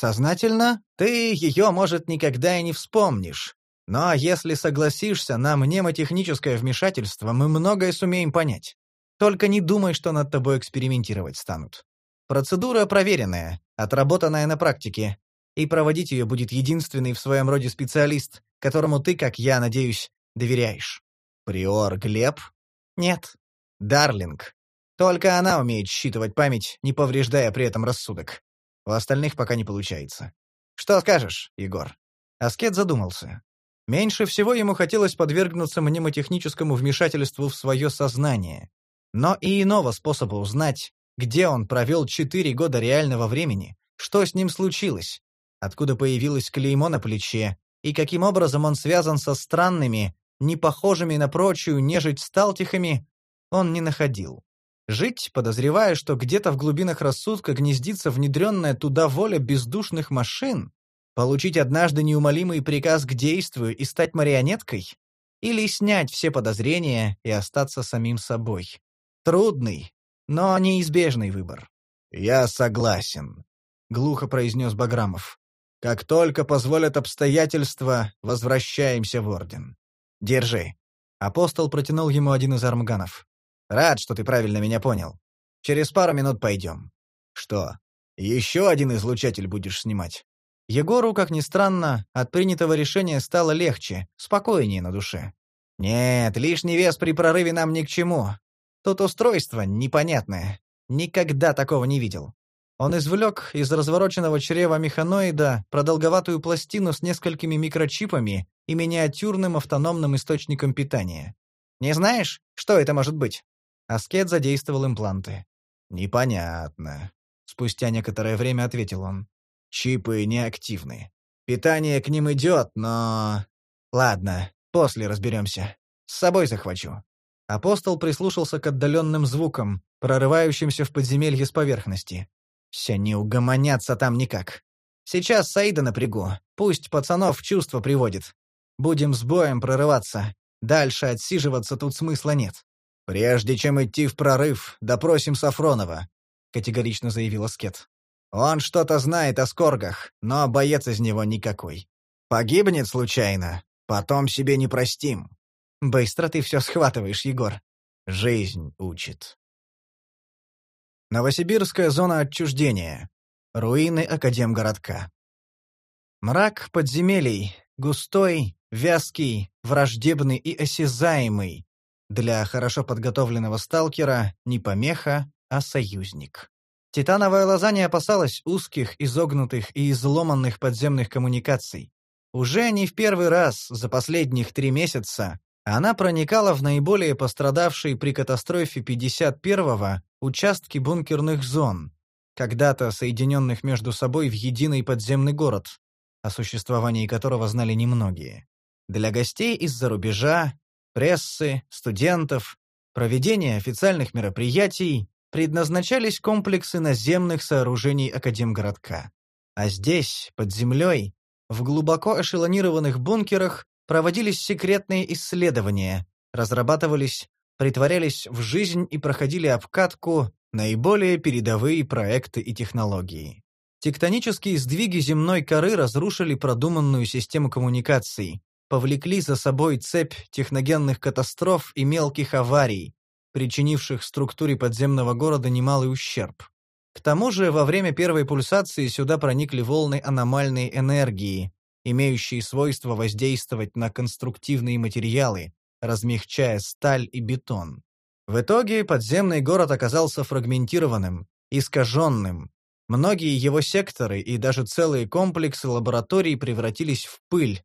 Сознательно ты ее, может, никогда и не вспомнишь. Но если согласишься на мнемотехническое вмешательство, мы многое сумеем понять. Только не думай, что над тобой экспериментировать станут. Процедура проверенная, отработанная на практике, и проводить ее будет единственный в своем роде специалист, которому ты, как я надеюсь, доверяешь. Приор Глеб? Нет. Дарлинг. Только она умеет считывать память, не повреждая при этом рассудок. У остальных пока не получается. Что скажешь, Егор? Аскет задумался. Меньше всего ему хотелось подвергнуться мнемотехническому вмешательству в свое сознание. Но и иного способа узнать, где он провел четыре года реального времени, что с ним случилось, откуда появилось клеймо на плече, и каким образом он связан со странными, не похожими на прочую нежить сталтихами, он не находил. Жить, подозревая, что где-то в глубинах рассудка гнездится внедренная туда воля бездушных машин, получить однажды неумолимый приказ к действию и стать марионеткой, или снять все подозрения и остаться самим собой. Трудный, но неизбежный выбор. «Я согласен», — глухо произнес Баграмов. «Как только позволят обстоятельства, возвращаемся в Орден. Держи». Апостол протянул ему один из армганов. «Рад, что ты правильно меня понял. Через пару минут пойдем». «Что, еще один излучатель будешь снимать?» Егору, как ни странно, от принятого решения стало легче, спокойнее на душе. «Нет, лишний вес при прорыве нам ни к чему. Тут устройство непонятное. Никогда такого не видел. Он извлек из развороченного чрева механоида продолговатую пластину с несколькими микрочипами и миниатюрным автономным источником питания. «Не знаешь, что это может быть?» Аскет задействовал импланты. «Непонятно», — спустя некоторое время ответил он. «Чипы неактивны. Питание к ним идет, но...» «Ладно, после разберемся. С собой захвачу». Апостол прислушался к отдаленным звукам, прорывающимся в подземелье с поверхности. Все не угомонятся там никак. Сейчас Саида напрягу, пусть пацанов в чувство приводит. Будем с боем прорываться. Дальше отсиживаться тут смысла нет. «Прежде чем идти в прорыв, допросим Сафронова», — категорично заявил Аскет. «Он что-то знает о скоргах, но боец из него никакой. Погибнет случайно, потом себе не простим». Быстро ты все схватываешь, Егор. Жизнь учит. Новосибирская зона отчуждения. Руины Академгородка. Мрак подземелий, густой, вязкий, враждебный и осязаемый. Для хорошо подготовленного сталкера не помеха, а союзник. Титановая лоза не опасалась узких, изогнутых и изломанных подземных коммуникаций. Уже не в первый раз за последних три месяца она проникала в наиболее пострадавшие при катастрофе 51-го участки бункерных зон, когда-то соединенных между собой в единый подземный город, о существовании которого знали немногие. Для гостей из-за рубежа, прессы, студентов, проведения официальных мероприятий предназначались комплексы наземных сооружений Академгородка. А здесь, под землей, в глубоко эшелонированных бункерах, проводились секретные исследования, разрабатывались, притворялись в жизнь и проходили обкатку наиболее передовые проекты и технологии. Тектонические сдвиги земной коры разрушили продуманную систему коммуникаций, повлекли за собой цепь техногенных катастроф и мелких аварий, причинивших структуре подземного города немалый ущерб. К тому же во время первой пульсации сюда проникли волны аномальной энергии, имеющие свойство воздействовать на конструктивные материалы, размягчая сталь и бетон. В итоге подземный город оказался фрагментированным, искаженным. Многие его секторы и даже целые комплексы лабораторий превратились в пыль.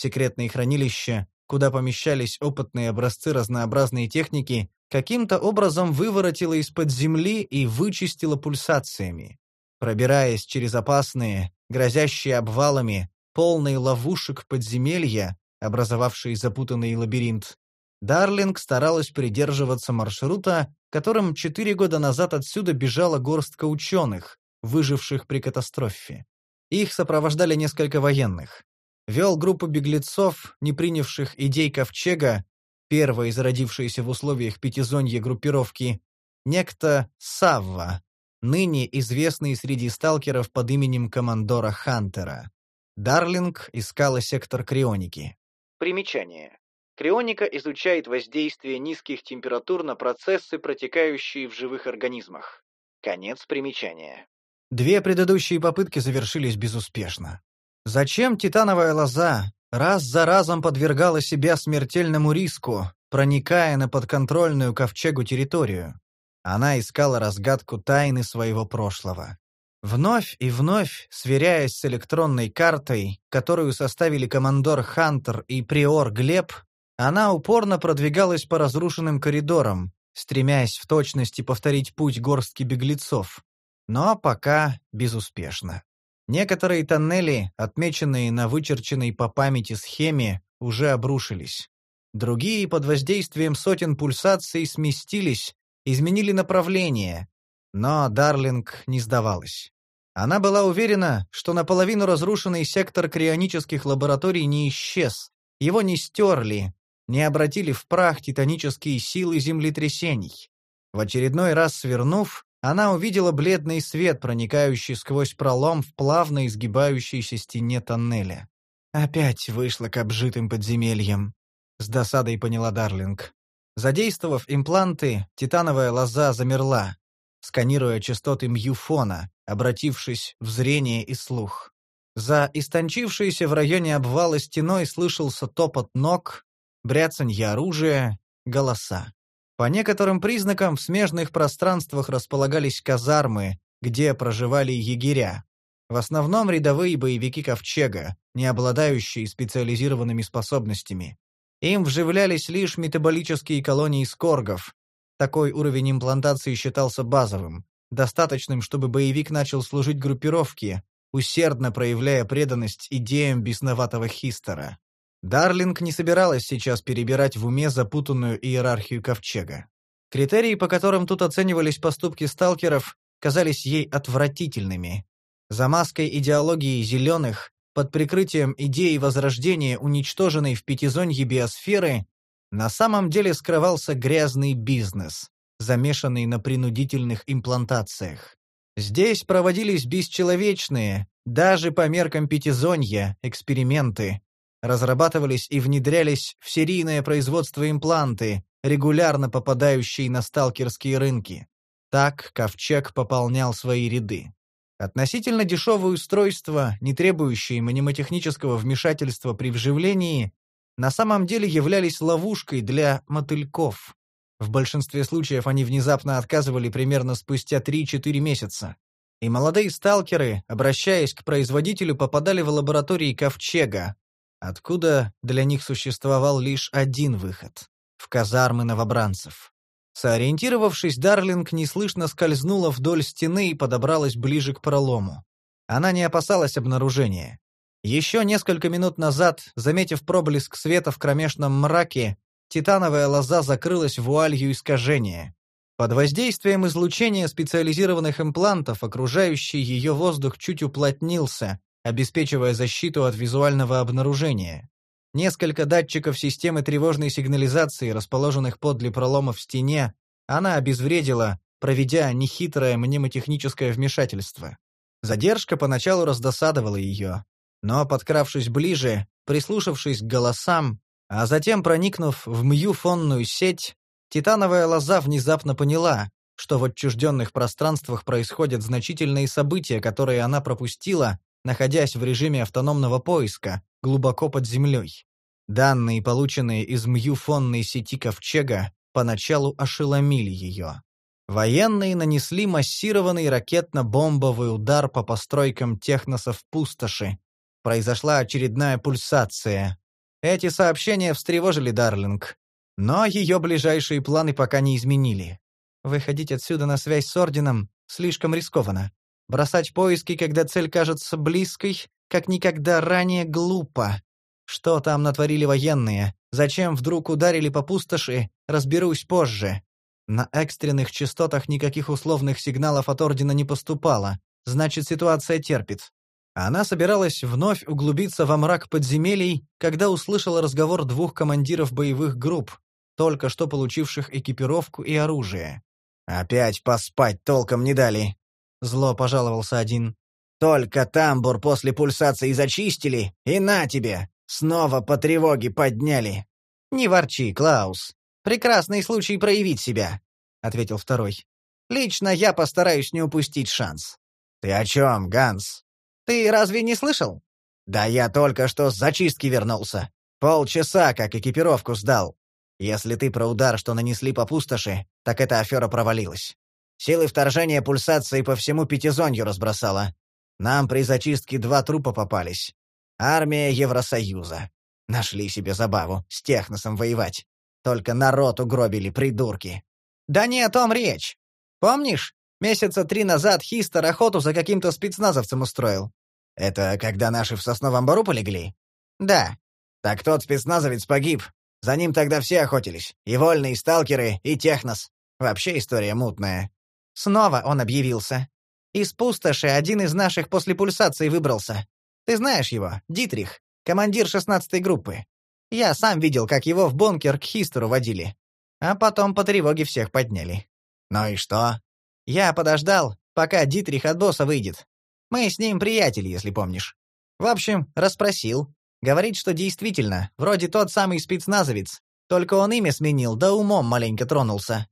Секретные хранилища, куда помещались опытные образцы разнообразной техники, каким-то образом выворотило из-под земли и вычистило пульсациями. Пробираясь через опасные, грозящие обвалами, полные ловушек подземелья, образовавшие запутанный лабиринт, Дарлинг старалась придерживаться маршрута, которым четыре года назад отсюда бежала горстка ученых, выживших при катастрофе. Их сопровождали несколько военных. Вел группу беглецов, не принявших идей Ковчега, первой зародившейся в условиях пятизонья группировки, некто Савва, ныне известный среди сталкеров под именем командора Хантера. Дарлинг искала сектор крионики. Примечание. Крионика изучает воздействие низких температур на процессы, протекающие в живых организмах. Конец примечания. Две предыдущие попытки завершились безуспешно. Зачем титановая лоза раз за разом подвергала себя смертельному риску, проникая на подконтрольную ковчегу территорию? Она искала разгадку тайны своего прошлого. Вновь и вновь, сверяясь с электронной картой, которую составили командор Хантер и приор Глеб, она упорно продвигалась по разрушенным коридорам, стремясь в точности повторить путь горстки беглецов. Но пока безуспешно. Некоторые тоннели, отмеченные на вычерченной по памяти схеме, уже обрушились. Другие под воздействием сотен пульсаций сместились, изменили направление, но Дарлинг не сдавалась. Она была уверена, что наполовину разрушенный сектор крионических лабораторий не исчез, его не стерли, не обратили в прах титанические силы землетрясений. В очередной раз свернув, она увидела бледный свет, проникающий сквозь пролом в плавно изгибающейся стене тоннеля. «Опять вышла к обжитым подземельям», — с досадой поняла Дарлинг. Задействовав импланты, титановая лоза замерла, сканируя частоты мьюфона, обратившись в зрение и слух. За истончившейся в районе обвала стеной слышался топот ног, бряцанье оружия, голоса. По некоторым признакам в смежных пространствах располагались казармы, где проживали егеря. В основном рядовые боевики Ковчега, не обладающие специализированными способностями. Им вживлялись лишь метаболические колонии скоргов. Такой уровень имплантации считался базовым, достаточным, чтобы боевик начал служить группировке, усердно проявляя преданность идеям бесноватого Хистера. Дарлинг не собиралась сейчас перебирать в уме запутанную иерархию ковчега. Критерии, по которым тут оценивались поступки сталкеров, казались ей отвратительными. За маской идеологии зеленых, под прикрытием идеи возрождения, уничтоженной в пятизонье биосферы, на самом деле скрывался грязный бизнес, замешанный на принудительных имплантациях. Здесь проводились бесчеловечные, даже по меркам пятизонья, эксперименты, разрабатывались и внедрялись в серийное производство импланты, регулярно попадающие на сталкерские рынки. Так Ковчег пополнял свои ряды. Относительно дешевые устройства, не требующие мнемотехнического вмешательства при вживлении, на самом деле являлись ловушкой для мотыльков. В большинстве случаев они внезапно отказывали примерно спустя 3-4 месяца. И молодые сталкеры, обращаясь к производителю, попадали в лаборатории Ковчега, откуда для них существовал лишь один выход — в казармы новобранцев. Сориентировавшись, Дарлинг неслышно скользнула вдоль стены и подобралась ближе к пролому. Она не опасалась обнаружения. Еще несколько минут назад, заметив проблеск света в кромешном мраке, титановая лоза закрылась вуалью искажения. Под воздействием излучения специализированных имплантов окружающий ее воздух чуть уплотнился, обеспечивая защиту от визуального обнаружения. Несколько датчиков системы тревожной сигнализации, расположенных подле пролома в стене, она обезвредила, проведя нехитрое мнемотехническое вмешательство. Задержка поначалу раздосадовала ее, но, подкравшись ближе, прислушавшись к голосам, а затем проникнув в мьюфонную сеть, титановая лоза внезапно поняла, что в отчужденных пространствах происходят значительные события, которые она пропустила, находясь в режиме автономного поиска, глубоко под землей. Данные, полученные из мьюфонной сети Ковчега, поначалу ошеломили ее. Военные нанесли массированный ракетно-бомбовый удар по постройкам техносов пустоши. Произошла очередная пульсация. Эти сообщения встревожили Дарлинг. Но ее ближайшие планы пока не изменили. Выходить отсюда на связь с Орденом слишком рискованно. Бросать поиски, когда цель кажется близкой, как никогда ранее глупо. Что там натворили военные? Зачем вдруг ударили по пустоши, разберусь позже. На экстренных частотах никаких условных сигналов от Ордена не поступало, значит, ситуация терпит. Она собиралась вновь углубиться во мрак подземелий, когда услышала разговор двух командиров боевых групп, только что получивших экипировку и оружие. «Опять поспать толком не дали», — зло пожаловался один. «Только тамбур после пульсации зачистили, и на тебе! Снова по тревоге подняли!» «Не ворчи, Клаус. Прекрасный случай проявить себя», — ответил второй. «Лично я постараюсь не упустить шанс». «Ты о чем, Ганс?» «Ты разве не слышал?» «Да я только что с зачистки вернулся. Полчаса как экипировку сдал. Если ты про удар, что нанесли по пустоши, так эта афера провалилась. Силы вторжения пульсации по всему Пятизонью разбросала. Нам при зачистке два трупа попались. Армия Евросоюза. Нашли себе забаву с техносом воевать. Только народ угробили, придурки. Да не о том речь. Помнишь, месяца три назад Хистер охоту за каким-то спецназовцем устроил? Это когда наши в Сосновом Бору полегли? Да. Так тот спецназовец погиб. За ним тогда все охотились. И вольные, и сталкеры, и технос. Вообще история мутная. Снова он объявился. Из пустоши один из наших после пульсации выбрался. Ты знаешь его, Дитрих, командир шестнадцатой группы. Я сам видел, как его в бункер к Хистеру водили. А потом по тревоге всех подняли. Ну и что? Я подождал, пока Дитрих от босса выйдет. Мы с ним приятели, если помнишь. В общем, расспросил. Говорит, что действительно, вроде тот самый спецназовец. Только он имя сменил, да умом маленько тронулся.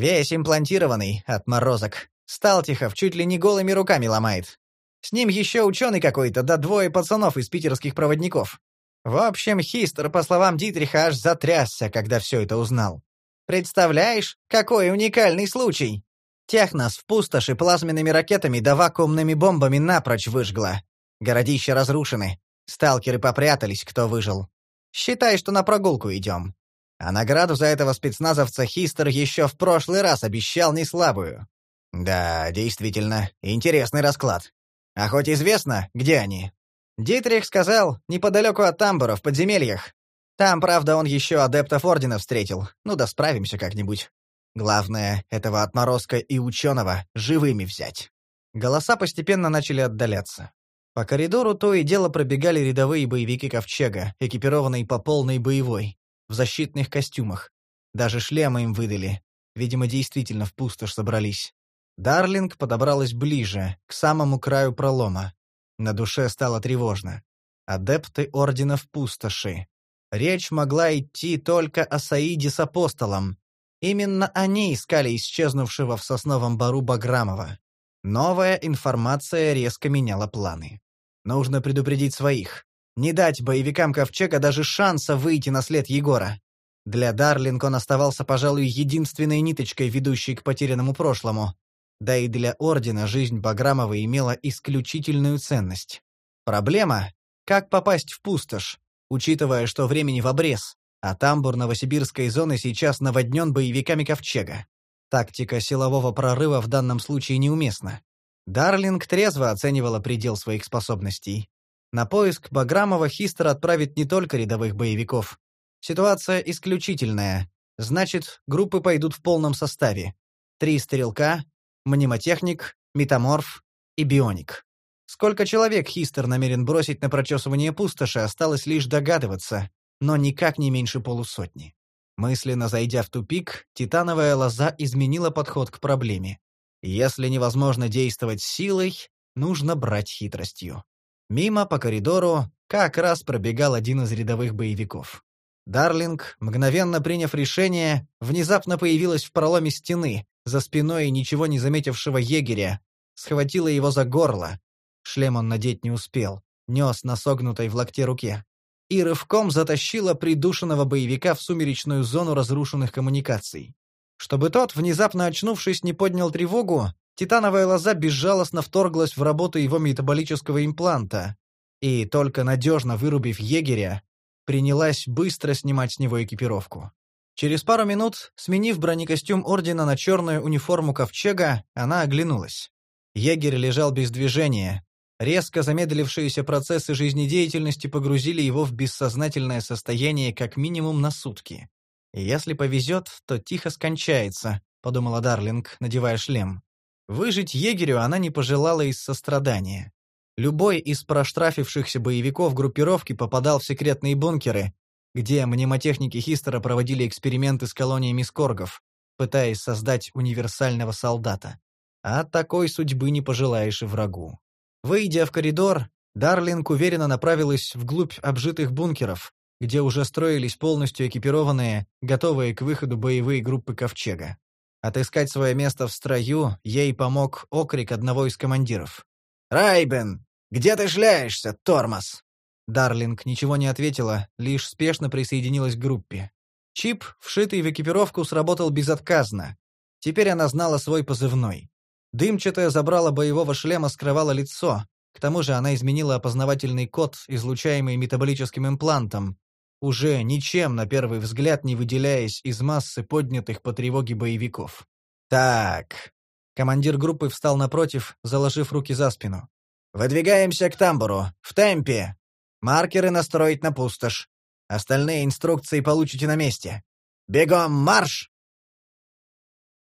Весь имплантированный, отморозок. Сталтихов чуть ли не голыми руками ломает. С ним еще ученый какой-то, да двое пацанов из питерских проводников. В общем, Хистер, по словам Дитриха, аж затрясся, когда все это узнал. Представляешь, какой уникальный случай? Технос в пустоши плазменными ракетами да вакуумными бомбами напрочь выжгла. Городища разрушены. Сталкеры попрятались, кто выжил. Считай, что на прогулку идем. А награду за этого спецназовца Хистер еще в прошлый раз обещал неслабую. Да, действительно, интересный расклад. А хоть известно, где они? Дитрих сказал, неподалеку от тамбура, в подземельях. Там, правда, он еще адептов Ордена встретил. Ну да справимся как-нибудь. Главное, этого отморозка и ученого живыми взять. Голоса постепенно начали отдаляться. По коридору то и дело пробегали рядовые боевики Ковчега, экипированные по полной боевой, в защитных костюмах. Даже шлемы им выдали. Видимо, действительно в пустошь собрались. Дарлинг подобралась ближе, к самому краю пролома. На душе стало тревожно. Адепты Ордена в пустоши. Речь могла идти только о Саиде с Апостолом. Именно они искали исчезнувшего в сосновом бару Баграмова. Новая информация резко меняла планы. Нужно предупредить своих. Не дать боевикам Ковчега даже шанса выйти на след Егора. Для Дарлинг он оставался, пожалуй, единственной ниточкой, ведущей к потерянному прошлому. Да и для Ордена жизнь Баграмова имела исключительную ценность. Проблема — как попасть в пустошь, учитывая, что времени в обрез, а тамбур новосибирской зоны сейчас наводнен боевиками Ковчега. Тактика силового прорыва в данном случае неуместна. Дарлинг трезво оценивала предел своих способностей. На поиск Баграмова Хистер отправит не только рядовых боевиков. Ситуация исключительная. Значит, группы пойдут в полном составе. Три стрелка, мнемотехник, метаморф и бионик. Сколько человек Хистер намерен бросить на прочесывание пустоши, осталось лишь догадываться, но никак не меньше полусотни. Мысленно зайдя в тупик, титановая лоза изменила подход к проблеме. Если невозможно действовать силой, нужно брать хитростью. Мимо по коридору как раз пробегал один из рядовых боевиков. Дарлинг, мгновенно приняв решение, внезапно появилась в проломе стены, за спиной ничего не заметившего егеря, схватила его за горло. Шлем он надеть не успел, нес на согнутой в локте руке. И рывком затащила придушенного боевика в сумеречную зону разрушенных коммуникаций. Чтобы тот, внезапно очнувшись, не поднял тревогу, титановая лоза безжалостно вторглась в работу его метаболического импланта и, только надежно вырубив егеря, принялась быстро снимать с него экипировку. Через пару минут, сменив бронекостюм Ордена на черную униформу Ковчега, она оглянулась. Егерь лежал без движения. Резко замедлившиеся процессы жизнедеятельности погрузили его в бессознательное состояние как минимум на сутки. Если повезет, то тихо скончается, подумала Дарлинг, надевая шлем. Выжить егерю она не пожелала из сострадания. Любой из проштрафившихся боевиков группировки попадал в секретные бункеры, где мнемотехники Хистера проводили эксперименты с колониями скоргов, пытаясь создать универсального солдата. А такой судьбы не пожелаешь и врагу. Выйдя в коридор, Дарлинг уверенно направилась вглубь обжитых бункеров, где уже строились полностью экипированные, готовые к выходу боевые группы Ковчега. Отыскать свое место в строю ей помог окрик одного из командиров. «Райбен, где ты шляешься, тормоз?» Дарлинг ничего не ответила, лишь спешно присоединилась к группе. Чип, вшитый в экипировку, сработал безотказно. Теперь она знала свой позывной. Дымчатая забрала боевого шлема скрывала лицо. К тому же она изменила опознавательный код, излучаемый метаболическим имплантом, уже ничем на первый взгляд не выделяясь из массы поднятых по тревоге боевиков. «Так...» Командир группы встал напротив, заложив руки за спину. «Выдвигаемся к тамбуру. В темпе. Маркеры настроить на пустошь. Остальные инструкции получите на месте. Бегом марш!»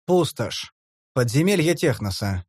Пустошь. Подземелье Техноса.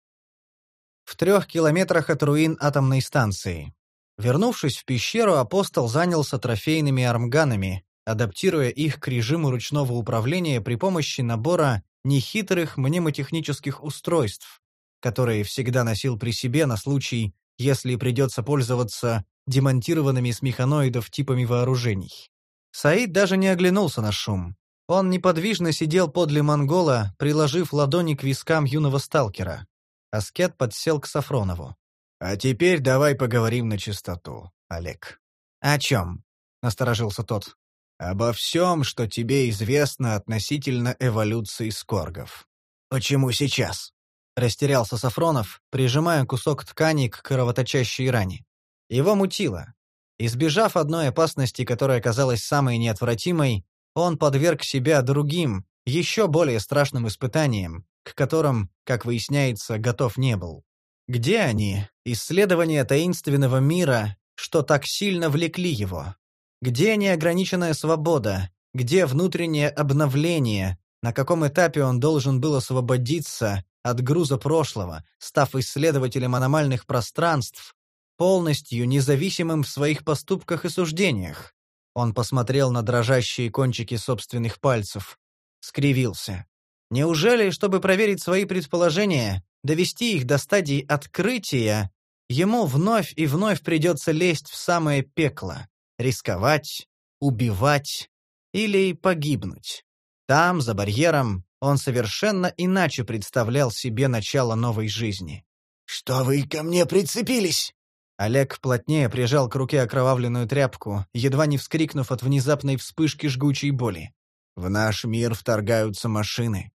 В трех километрах от руин атомной станции. Вернувшись в пещеру, апостол занялся трофейными армганами, адаптируя их к режиму ручного управления при помощи набора нехитрых мнемотехнических устройств, которые всегда носил при себе на случай, если придется пользоваться демонтированными с механоидов типами вооружений. Саид даже не оглянулся на шум. Он неподвижно сидел подле монгола, приложив ладони к вискам юного сталкера. Аскет подсел к Сафронову. «А теперь давай поговорим на чистоту, Олег». «О чем?» — насторожился тот. «Обо всем, что тебе известно относительно эволюции скоргов». «Почему сейчас?» — растерялся Сафронов, прижимая кусок ткани к кровоточащей ране. Его мутило. Избежав одной опасности, которая казалась самой неотвратимой, он подверг себя другим, еще более страшным испытаниям, к которым, как выясняется, готов не был. Где они, исследования таинственного мира, что так сильно влекли его? Где неограниченная свобода? Где внутреннее обновление? На каком этапе он должен был освободиться от груза прошлого, став исследователем аномальных пространств, полностью независимым в своих поступках и суждениях? Он посмотрел на дрожащие кончики собственных пальцев. Скривился. Неужели, чтобы проверить свои предположения, довести их до стадии открытия, ему вновь и вновь придется лезть в самое пекло, рисковать, убивать или погибнуть? Там, за барьером, он совершенно иначе представлял себе начало новой жизни. «Что вы ко мне прицепились?» Олег плотнее прижал к руке окровавленную тряпку, едва не вскрикнув от внезапной вспышки жгучей боли. «В наш мир вторгаются машины».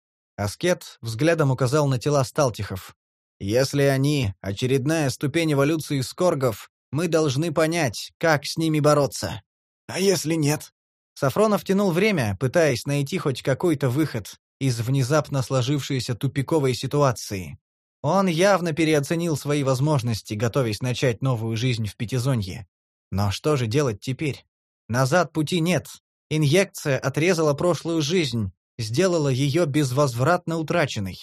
Аскет взглядом указал на тела сталтихов. «Если они — очередная ступень эволюции скоргов, мы должны понять, как с ними бороться». «А если нет?» Сафронов тянул время, пытаясь найти хоть какой-то выход из внезапно сложившейся тупиковой ситуации. Он явно переоценил свои возможности, готовясь начать новую жизнь в Пятизонье. Но что же делать теперь? Назад пути нет. Инъекция отрезала прошлую жизнь, сделала ее безвозвратно утраченной.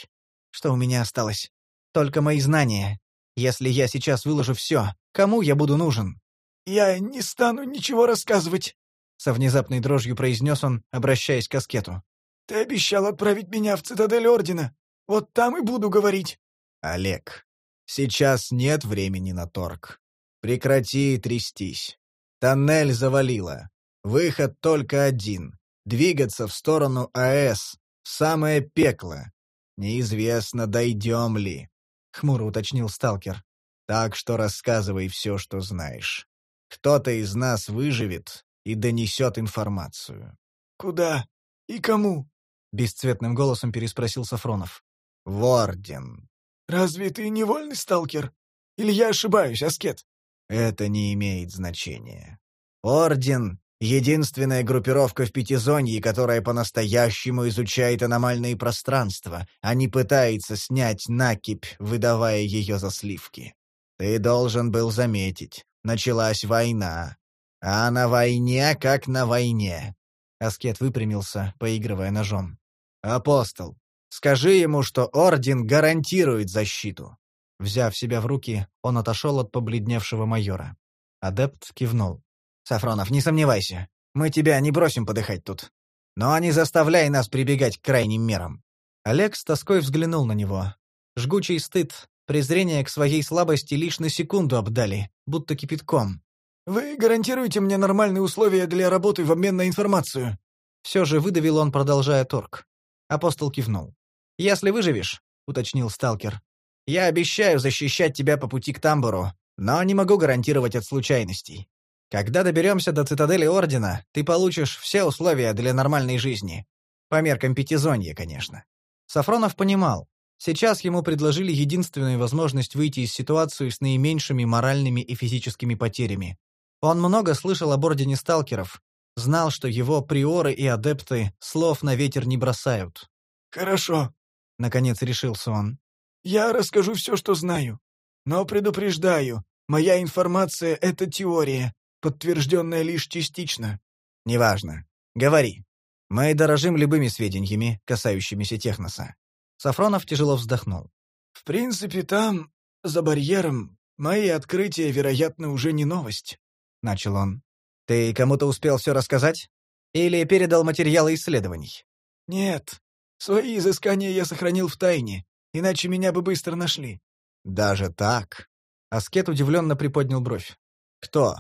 Что у меня осталось? Только мои знания. Если я сейчас выложу все, кому я буду нужен? «Я не стану ничего рассказывать», — со внезапной дрожью произнес он, обращаясь к аскету. «Ты обещал отправить меня в цитадель Ордена. Вот там и буду говорить». Олег, сейчас нет времени на торг. Прекрати трястись. Тоннель завалило. Выход только один. Двигаться в сторону АЭС. В самое пекло. Неизвестно, дойдем ли. Хмуро уточнил сталкер. Так что рассказывай все, что знаешь. Кто-то из нас выживет и донесет информацию. «Куда? И кому?» — бесцветным голосом переспросил Сафронов. «В Орден. «Разве ты невольный сталкер? Или я ошибаюсь, Аскет?» «Это не имеет значения. Орден — единственная группировка в Пятизонье, которая по-настоящему изучает аномальные пространства, а не пытается снять накипь, выдавая ее за сливки. Ты должен был заметить. Началась война. А на войне как на войне. Аскет выпрямился, поигрывая ножом. «Апостол, скажи ему, что Орден гарантирует защиту». Взяв себя в руки, он отошел от побледневшего майора. Адепт кивнул. «Сафронов, не сомневайся. Мы тебя не бросим подыхать тут. Но не заставляй нас прибегать к крайним мерам». Олег с тоской взглянул на него. Жгучий стыд, презрение к своей слабости лишь на секунду обдали, будто кипятком. «Вы гарантируете мне нормальные условия для работы в обмен на информацию?» Все же выдавил он, продолжая торг. Апостол кивнул. «Если выживешь», — уточнил сталкер, — «я обещаю защищать тебя по пути к тамбуру, но не могу гарантировать от случайностей. Когда доберемся до цитадели Ордена, ты получишь все условия для нормальной жизни. По меркам пятизонья, конечно». Сафронов понимал, сейчас ему предложили единственную возможность выйти из ситуации с наименьшими моральными и физическими потерями. Он много слышал об Ордене Сталкеров, знал, что его приоры и адепты слов на ветер не бросают. «Хорошо», — наконец решился он. «Я расскажу все, что знаю. Но предупреждаю, моя информация — это теория, подтвержденная лишь частично». «Неважно. Говори. Мы дорожим любыми сведениями, касающимися Техноса». Сафронов тяжело вздохнул. «В принципе, там, за барьером, мои открытия, вероятно, уже не новость», — начал он. Ты кому-то успел все рассказать? Или передал материалы исследований? Нет. Свои изыскания я сохранил в тайне, иначе меня бы быстро нашли. Даже так? Аскет удивленно приподнял бровь. Кто?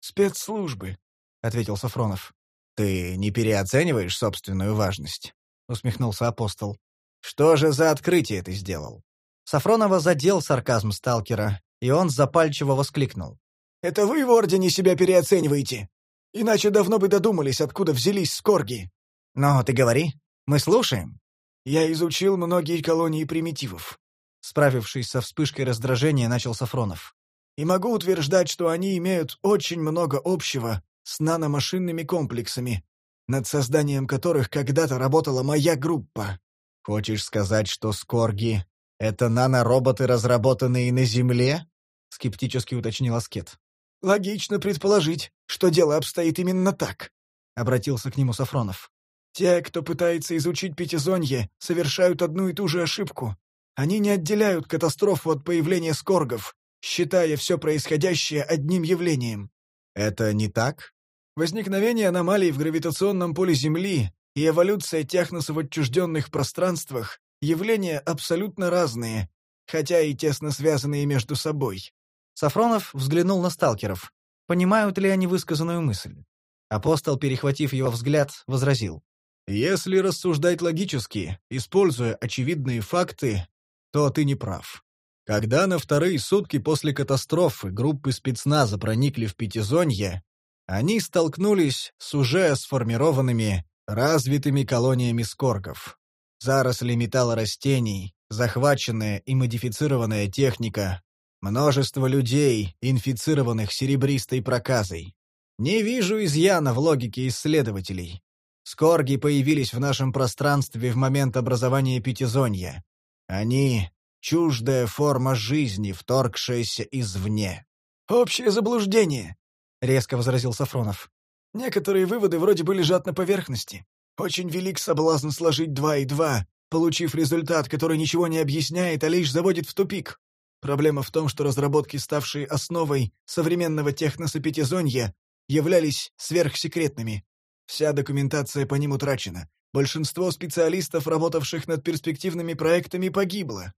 Спецслужбы, ответил Сафронов. Ты не переоцениваешь собственную важность, усмехнулся апостол. Что же за открытие ты сделал? Сафронова задел сарказм сталкера, и он запальчиво воскликнул. Это вы в Ордене себя переоцениваете. Иначе давно бы додумались, откуда взялись скорги. Но ты говори, мы слушаем. Я изучил многие колонии примитивов. Справившись со вспышкой раздражения, начал Сафронов. И могу утверждать, что они имеют очень много общего с наномашинными комплексами, над созданием которых когда-то работала моя группа. Хочешь сказать, что скорги — это нанороботы, разработанные на Земле? — скептически уточнил Аскет. Логично предположить, что дело обстоит именно так, — обратился к нему Сафронов. Те, кто пытается изучить Пятизонье, совершают одну и ту же ошибку. Они не отделяют катастрофу от появления скоргов, считая все происходящее одним явлением. Это не так? Возникновение аномалий в гравитационном поле Земли и эволюция техноса в отчужденных пространствах — явления абсолютно разные, хотя и тесно связанные между собой. Сафронов взглянул на сталкеров. Понимают ли они высказанную мысль? Апостол, перехватив его взгляд, возразил. «Если рассуждать логически, используя очевидные факты, то ты не прав. Когда на вторые сутки после катастрофы группы спецназа проникли в Пятизонье, они столкнулись с уже сформированными, развитыми колониями скоргов. Заросли металлорастений, захваченная и модифицированная техника, Множество людей, инфицированных серебристой проказой. Не вижу изъяна в логике исследователей. Скорги появились в нашем пространстве в момент образования Пятизонья. Они — чуждая форма жизни, вторгшаяся извне. «Общее заблуждение», — резко возразил Сафронов. «Некоторые выводы вроде бы лежат на поверхности. Очень велик соблазн сложить два и два, получив результат, который ничего не объясняет, а лишь заводит в тупик. Проблема в том, что разработки, ставшие основой современного техноса Пятизонья, являлись сверхсекретными. Вся документация по ним утрачена. Большинство специалистов, работавших над перспективными проектами, погибло.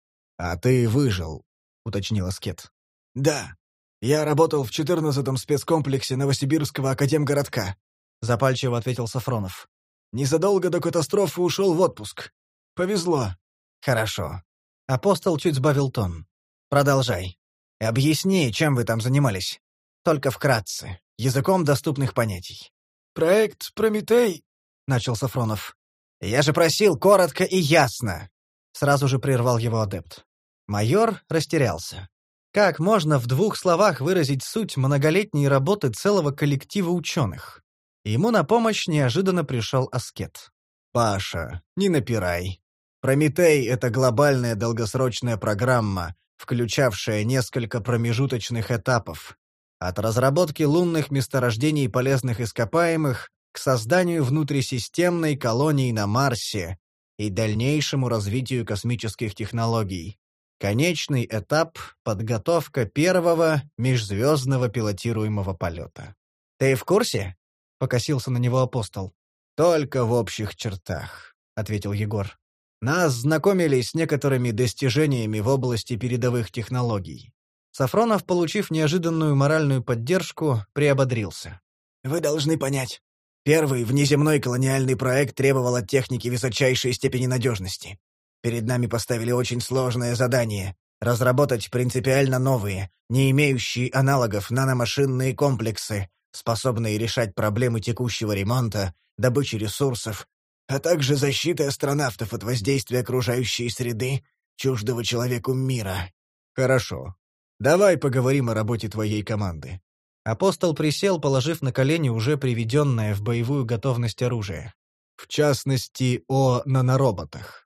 «А ты выжил», — уточнил Аскет. «Да. Я работал в 14-м спецкомплексе Новосибирского академгородка», — запальчиво ответил Сафронов. «Незадолго до катастрофы ушел в отпуск. Повезло». «Хорошо». Апостол чуть сбавил тон. Продолжай. Объясни, чем вы там занимались. Только вкратце, языком доступных понятий. «Проект «Прометей», — начал Сафронов. «Я же просил коротко и ясно!» Сразу же прервал его адепт. Майор растерялся. Как можно в двух словах выразить суть многолетней работы целого коллектива ученых? Ему на помощь неожиданно пришел аскет. «Паша, не напирай. Прометей — это глобальная долгосрочная программа, включавшая несколько промежуточных этапов. От разработки лунных месторождений полезных ископаемых к созданию внутрисистемной колонии на Марсе и дальнейшему развитию космических технологий. Конечный этап — подготовка первого межзвездного пилотируемого полета. «Ты в курсе?» — покосился на него апостол. «Только в общих чертах», — ответил Егор. «Нас знакомили с некоторыми достижениями в области передовых технологий». Сафронов, получив неожиданную моральную поддержку, приободрился. «Вы должны понять. Первый внеземной колониальный проект требовал от техники высочайшей степени надежности. Перед нами поставили очень сложное задание — разработать принципиально новые, не имеющие аналогов наномашинные комплексы, способные решать проблемы текущего ремонта, добычи ресурсов, а также защиты астронавтов от воздействия окружающей среды, чуждого человеку мира. Хорошо. Давай поговорим о работе твоей команды. Апостол присел, положив на колени уже приведенное в боевую готовность оружие. В частности, о нанороботах.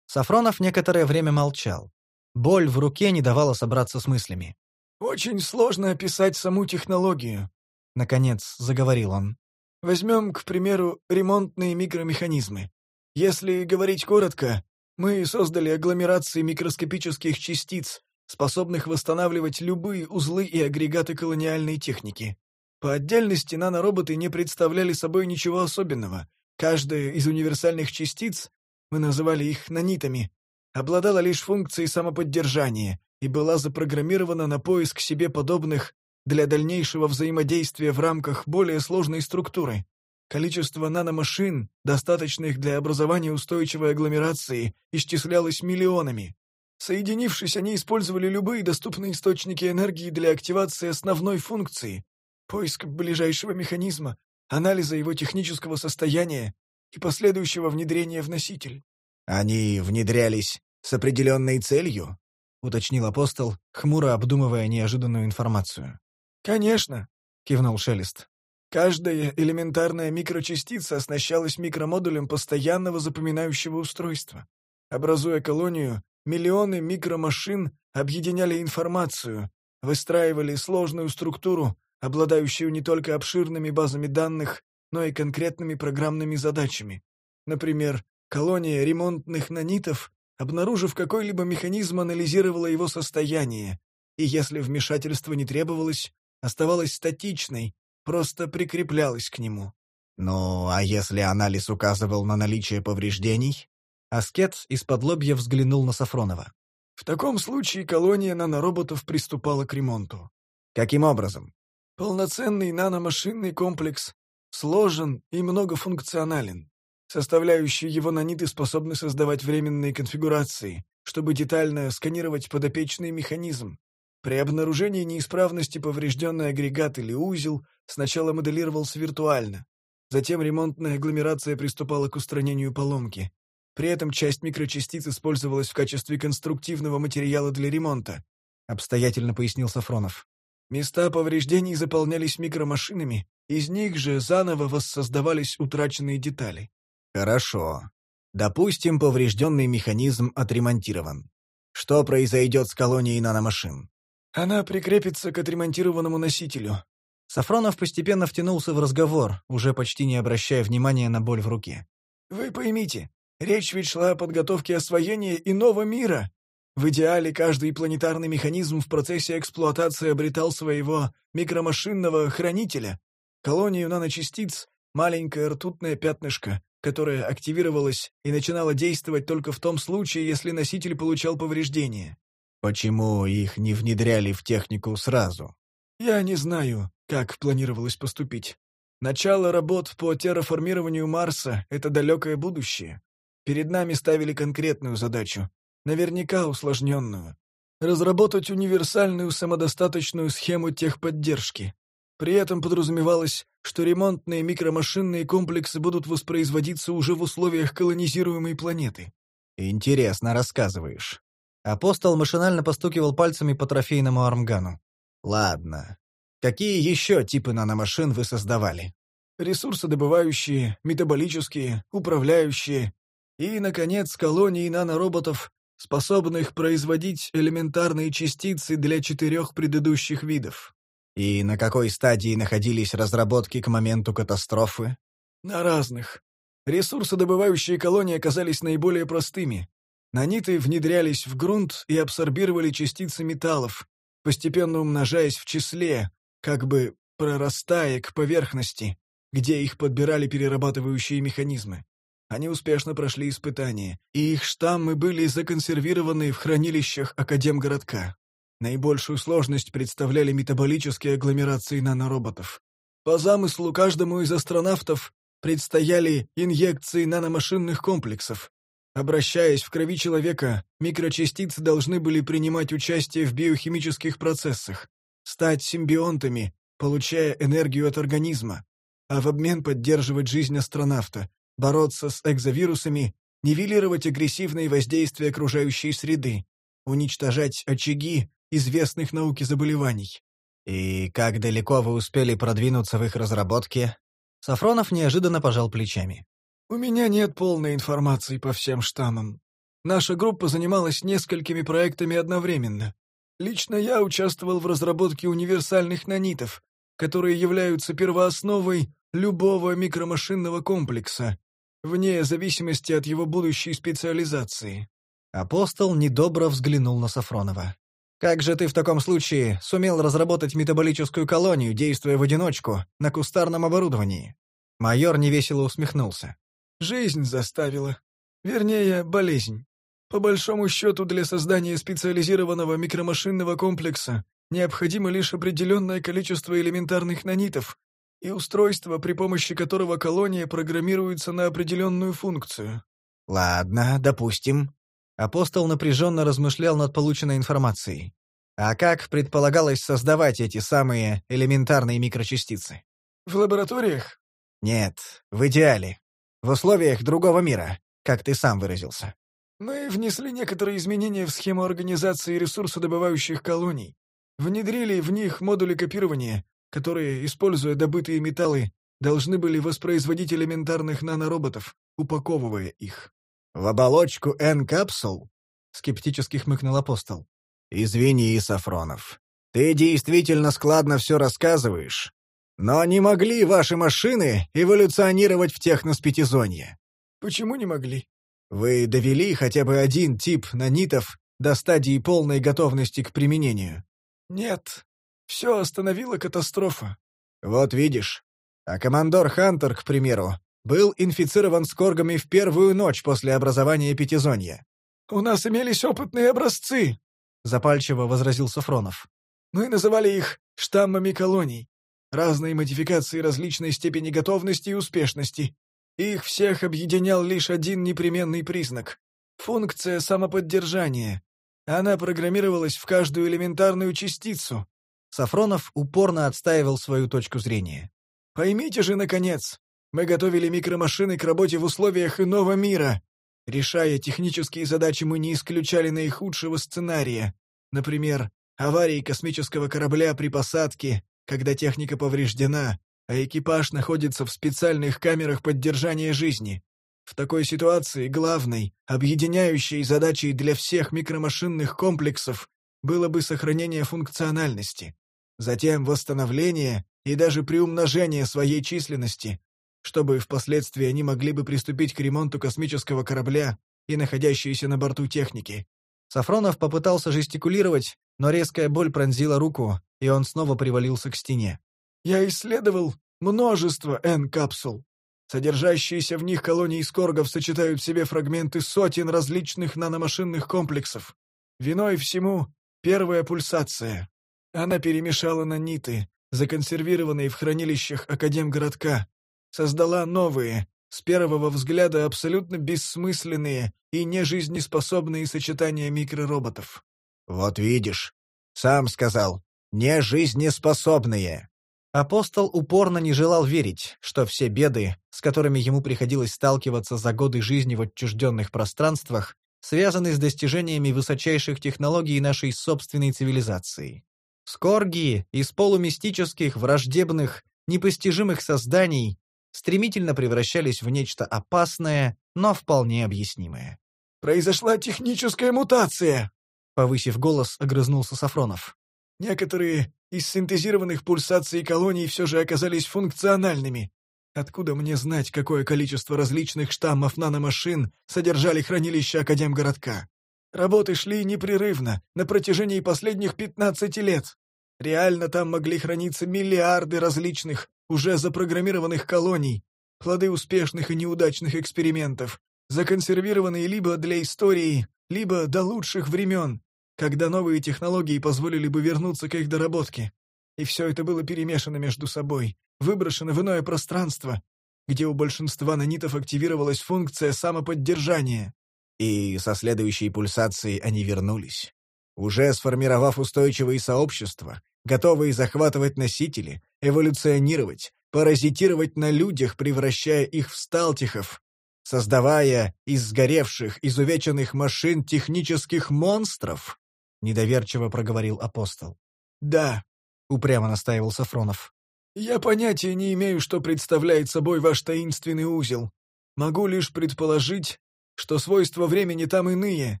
Сафронов некоторое время молчал. Боль в руке не давала собраться с мыслями. «Очень сложно описать саму технологию», — наконец заговорил он. «Возьмем, к примеру, ремонтные микромеханизмы. Если говорить коротко, мы создали агломерации микроскопических частиц, способных восстанавливать любые узлы и агрегаты колониальной техники. По отдельности нанороботы не представляли собой ничего особенного. Каждая из универсальных частиц мы называли их нанитами, обладала лишь функцией самоподдержания и была запрограммирована на поиск себе подобных для дальнейшего взаимодействия в рамках более сложной структуры. Количество наномашин, достаточных для образования устойчивой агломерации, исчислялось миллионами. Соединившись, они использовали любые доступные источники энергии для активации основной функции — поиска ближайшего механизма, анализа его технического состояния и последующего внедрения в носитель. «Они внедрялись с определенной целью?» — уточнил апостол, хмуро обдумывая неожиданную информацию. «Конечно», — кивнул Шелест. «Каждая элементарная микрочастица оснащалась микромодулем постоянного запоминающего устройства. Образуя колонию, миллионы микромашин объединяли информацию, выстраивали сложную структуру, обладающую не только обширными базами данных, но и конкретными программными задачами. Например, колония ремонтных нанитов, обнаружив какой-либо механизм, анализировала его состояние, и если вмешательство не требовалось, оставалась статичной, просто прикреплялась к нему. Ну, а если анализ указывал на наличие повреждений? Аскет из-под лобья взглянул на Сафронова. В таком случае колония нанороботов приступала к ремонту. Каким образом? Полноценный наномашинный комплекс сложен и многофункционален. Составляющие его наниты способны создавать временные конфигурации, чтобы детально сканировать подопечный механизм. При обнаружении неисправности поврежденный агрегат или узел сначала моделировался виртуально. Затем ремонтная агломерация приступала к устранению поломки. При этом часть микрочастиц использовалась в качестве конструктивного материала для ремонта, обстоятельно пояснил Сафронов. Места повреждений заполнялись микромашинами, из них же заново воссоздавались утраченные детали. Хорошо. Допустим, поврежденный механизм отремонтирован. Что произойдет с колонией наномашин? Она прикрепится к отремонтированному носителю. Сафронов постепенно втянулся в разговор, уже почти не обращая внимания на боль в руке. Вы поймите, речь ведь шла о подготовке освоения иного мира. В идеале каждый планетарный механизм в процессе эксплуатации обретал своего микромашинного хранителя, колонию наночастиц, маленькое ртутное пятнышко, которое активировалось и начинало действовать только в том случае, если носитель получал повреждения. Почему их не внедряли в технику сразу? Я не знаю, как планировалось поступить. Начало работ по терраформированию Марса — это далекое будущее. Перед нами ставили конкретную задачу наверняка усложненную. Разработать универсальную самодостаточную схему техподдержки. При этом подразумевалось, что ремонтные микромашинные комплексы будут воспроизводиться уже в условиях колонизируемой планеты. «Интересно рассказываешь». Апостол машинально постукивал пальцами по трофейному армгану. «Ладно. Какие еще типы наномашин вы создавали?» Ресурсодобывающие, метаболические, управляющие и, наконец, колонии нанороботов способных производить элементарные частицы для четырех предыдущих видов. И на какой стадии находились разработки к моменту катастрофы? На разных. Ресурсодобывающие колонии оказались наиболее простыми. Наниты внедрялись в грунт и абсорбировали частицы металлов, постепенно умножаясь в числе, как бы прорастая к поверхности, где их подбирали перерабатывающие механизмы. Они успешно прошли испытания, и их штаммы были законсервированы в хранилищах Академгородка. Наибольшую сложность представляли метаболические агломерации нанороботов. По замыслу каждому из астронавтов предстояли инъекции наномашинных комплексов. Обращаясь в крови человека, микрочастицы должны были принимать участие в биохимических процессах, стать симбионтами, получая энергию от организма, а в обмен поддерживать жизнь астронавта, бороться с экзовирусами, нивелировать агрессивные воздействия окружающей среды, уничтожать очаги известных науке заболеваний. И как далеко вы успели продвинуться в их разработке? Сафронов неожиданно пожал плечами. У меня нет полной информации по всем штаммам. Наша группа занималась несколькими проектами одновременно. Лично я участвовал в разработке универсальных нанитов, которые являются первоосновой любого микромашинного комплекса, вне зависимости от его будущей специализации. Апостол недобро взглянул на Сафронова. «Как же ты в таком случае сумел разработать метаболическую колонию, действуя в одиночку, на кустарном оборудовании?» Майор невесело усмехнулся. «Жизнь заставила. Вернее, болезнь. По большому счету, для создания специализированного микромашинного комплекса необходимо лишь определенное количество элементарных нанитов и устройство, при помощи которого колония программируется на определенную функцию». «Ладно, допустим. Апостол напряженно размышлял над полученной информацией. А как предполагалось создавать эти самые элементарные микрочастицы? В лабораториях? Нет, в идеале. В условиях другого мира, как ты сам выразился. Мы внесли некоторые изменения в схему организации ресурсодобывающих колоний. Внедрили в них модули копирования, которые, используя добытые металлы, должны были воспроизводить элементарных нанороботов, упаковывая их. «В оболочку N-капсул?» — скептически хмыкнул апостол. «Извини, Сафронов. Ты действительно складно все рассказываешь. Но не могли ваши машины эволюционировать в техноспятизонье?» «Почему не могли?» «Вы довели хотя бы один тип нанитов до стадии полной готовности к применению?» «Нет. Все остановила катастрофа». «Вот видишь. А командор Хантер, к примеру, был инфицирован скоргами в первую ночь после образования пятизонья. «У нас имелись опытные образцы», — запальчиво возразил Сафронов. «Мы называли их штаммами колоний. Разные модификации различной степени готовности и успешности. Их всех объединял лишь один непременный признак — функция самоподдержания. Она программировалась в каждую элементарную частицу». Сафронов упорно отстаивал свою точку зрения. «Поймите же, наконец, мы готовили микромашины к работе в условиях иного мира. Решая технические задачи, мы не исключали наихудшего сценария. Например, аварии космического корабля при посадке, когда техника повреждена, а экипаж находится в специальных камерах поддержания жизни. В такой ситуации главной, объединяющей задачей для всех микромашинных комплексов было бы сохранение функциональности, затем восстановление и даже приумножение своей численности, чтобы впоследствии они могли бы приступить к ремонту космического корабля и находящиеся на борту техники. Сафронов попытался жестикулировать, но резкая боль пронзила руку, и он снова привалился к стене. «Я исследовал множество N-капсул. Содержащиеся в них колонии скоргов сочетают в себе фрагменты сотен различных наномашинных комплексов. Виной всему первая пульсация. Она перемешала наниты, законсервированные в хранилищах Академгородка, создала новые, с первого взгляда абсолютно бессмысленные и нежизнеспособные сочетания микророботов. «Вот видишь, сам сказал, нежизнеспособные». Апостол упорно не желал верить, что все беды, с которыми ему приходилось сталкиваться за годы жизни в отчужденных пространствах, связаны с достижениями высочайших технологий нашей собственной цивилизации. Скорги из полумистических, враждебных, непостижимых созданий стремительно превращались в нечто опасное, но вполне объяснимое. Произошла техническая мутация!» Повысив голос, огрызнулся Сафронов. «Некоторые из синтезированных пульсаций колоний все же оказались функциональными. Откуда мне знать, какое количество различных штаммов наномашин содержали хранилища Академгородка? Работы шли непрерывно, на протяжении последних 15 лет. Реально там могли храниться миллиарды различных, уже запрограммированных колоний, плоды успешных и неудачных экспериментов, законсервированные либо для истории, либо до лучших времен, когда новые технологии позволили бы вернуться к их доработке. И все это было перемешано между собой, выброшено в иное пространство, где у большинства нанитов активировалась функция самоподдержания. И со следующей пульсацией они вернулись. Уже сформировав устойчивые сообщества, готовые захватывать носители, эволюционировать, паразитировать на людях, превращая их в сталтихов, создавая из сгоревших, изувеченных машин технических монстров, — недоверчиво проговорил апостол. «Да», — упрямо настаивал Сафронов. «Я понятия не имею, что представляет собой ваш таинственный узел. Могу лишь предположить, что свойства времени там иные.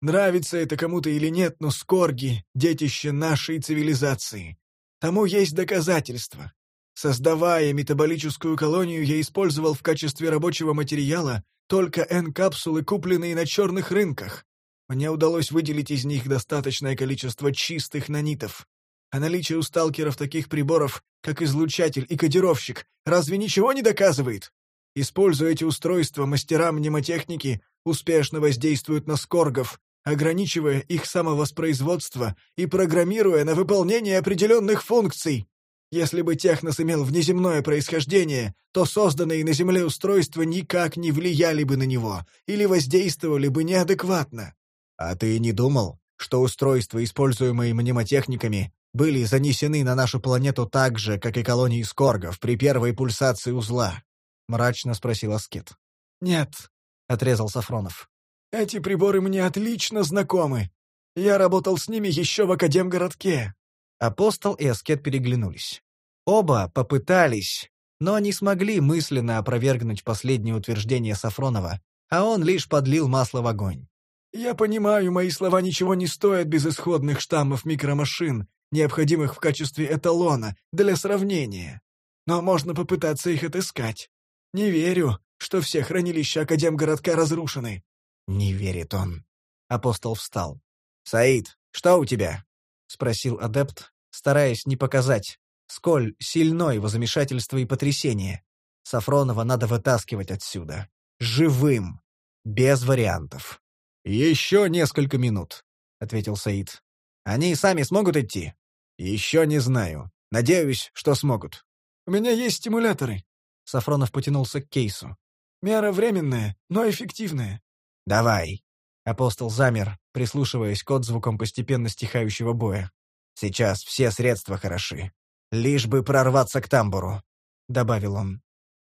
Нравится это кому-то или нет, но скорги — детище нашей цивилизации. Тому есть доказательства. Создавая метаболическую колонию, я использовал в качестве рабочего материала только N-капсулы, купленные на черных рынках. Мне удалось выделить из них достаточное количество чистых нанитов. А наличие у сталкеров таких приборов, как излучатель и кодировщик, разве ничего не доказывает? Используя эти устройства, мастера мнемотехники успешно воздействуют на скоргов, ограничивая их самовоспроизводство и программируя на выполнение определенных функций. Если бы Технос имел внеземное происхождение, то созданные на Земле устройства никак не влияли бы на него или воздействовали бы неадекватно. А ты не думал, что устройства, используемые мнемотехниками, были занесены на нашу планету так же, как и колонии скоргов при первой пульсации узла?» — мрачно спросил Аскет. «Нет», — отрезал Сафронов. «Эти приборы мне отлично знакомы. Я работал с ними еще в Академгородке. Апостол и Аскет переглянулись. Оба попытались, но не смогли мысленно опровергнуть последнее утверждение Сафронова, а он лишь подлил масло в огонь. «Я понимаю, мои слова ничего не стоят без исходных штаммов микромашин, необходимых в качестве эталона для сравнения. Но можно попытаться их отыскать. Не верю, что все хранилища Академгородка разрушены». «Не верит он». Апостол встал. «Саид, что у тебя?» — спросил адепт, стараясь не показать, сколь сильно его замешательство и потрясение. Сафронова надо вытаскивать отсюда. Живым. Без вариантов. «Еще несколько минут», — ответил Саид. «Они сами смогут идти?» «Еще не знаю. Надеюсь, что смогут». «У меня есть стимуляторы». Сафронов потянулся к кейсу. «Мера временная, но эффективная». «Давай». Апостол замер, прислушиваясь к отзвукам постепенно стихающего боя. «Сейчас все средства хороши. Лишь бы прорваться к тамбуру», — добавил он.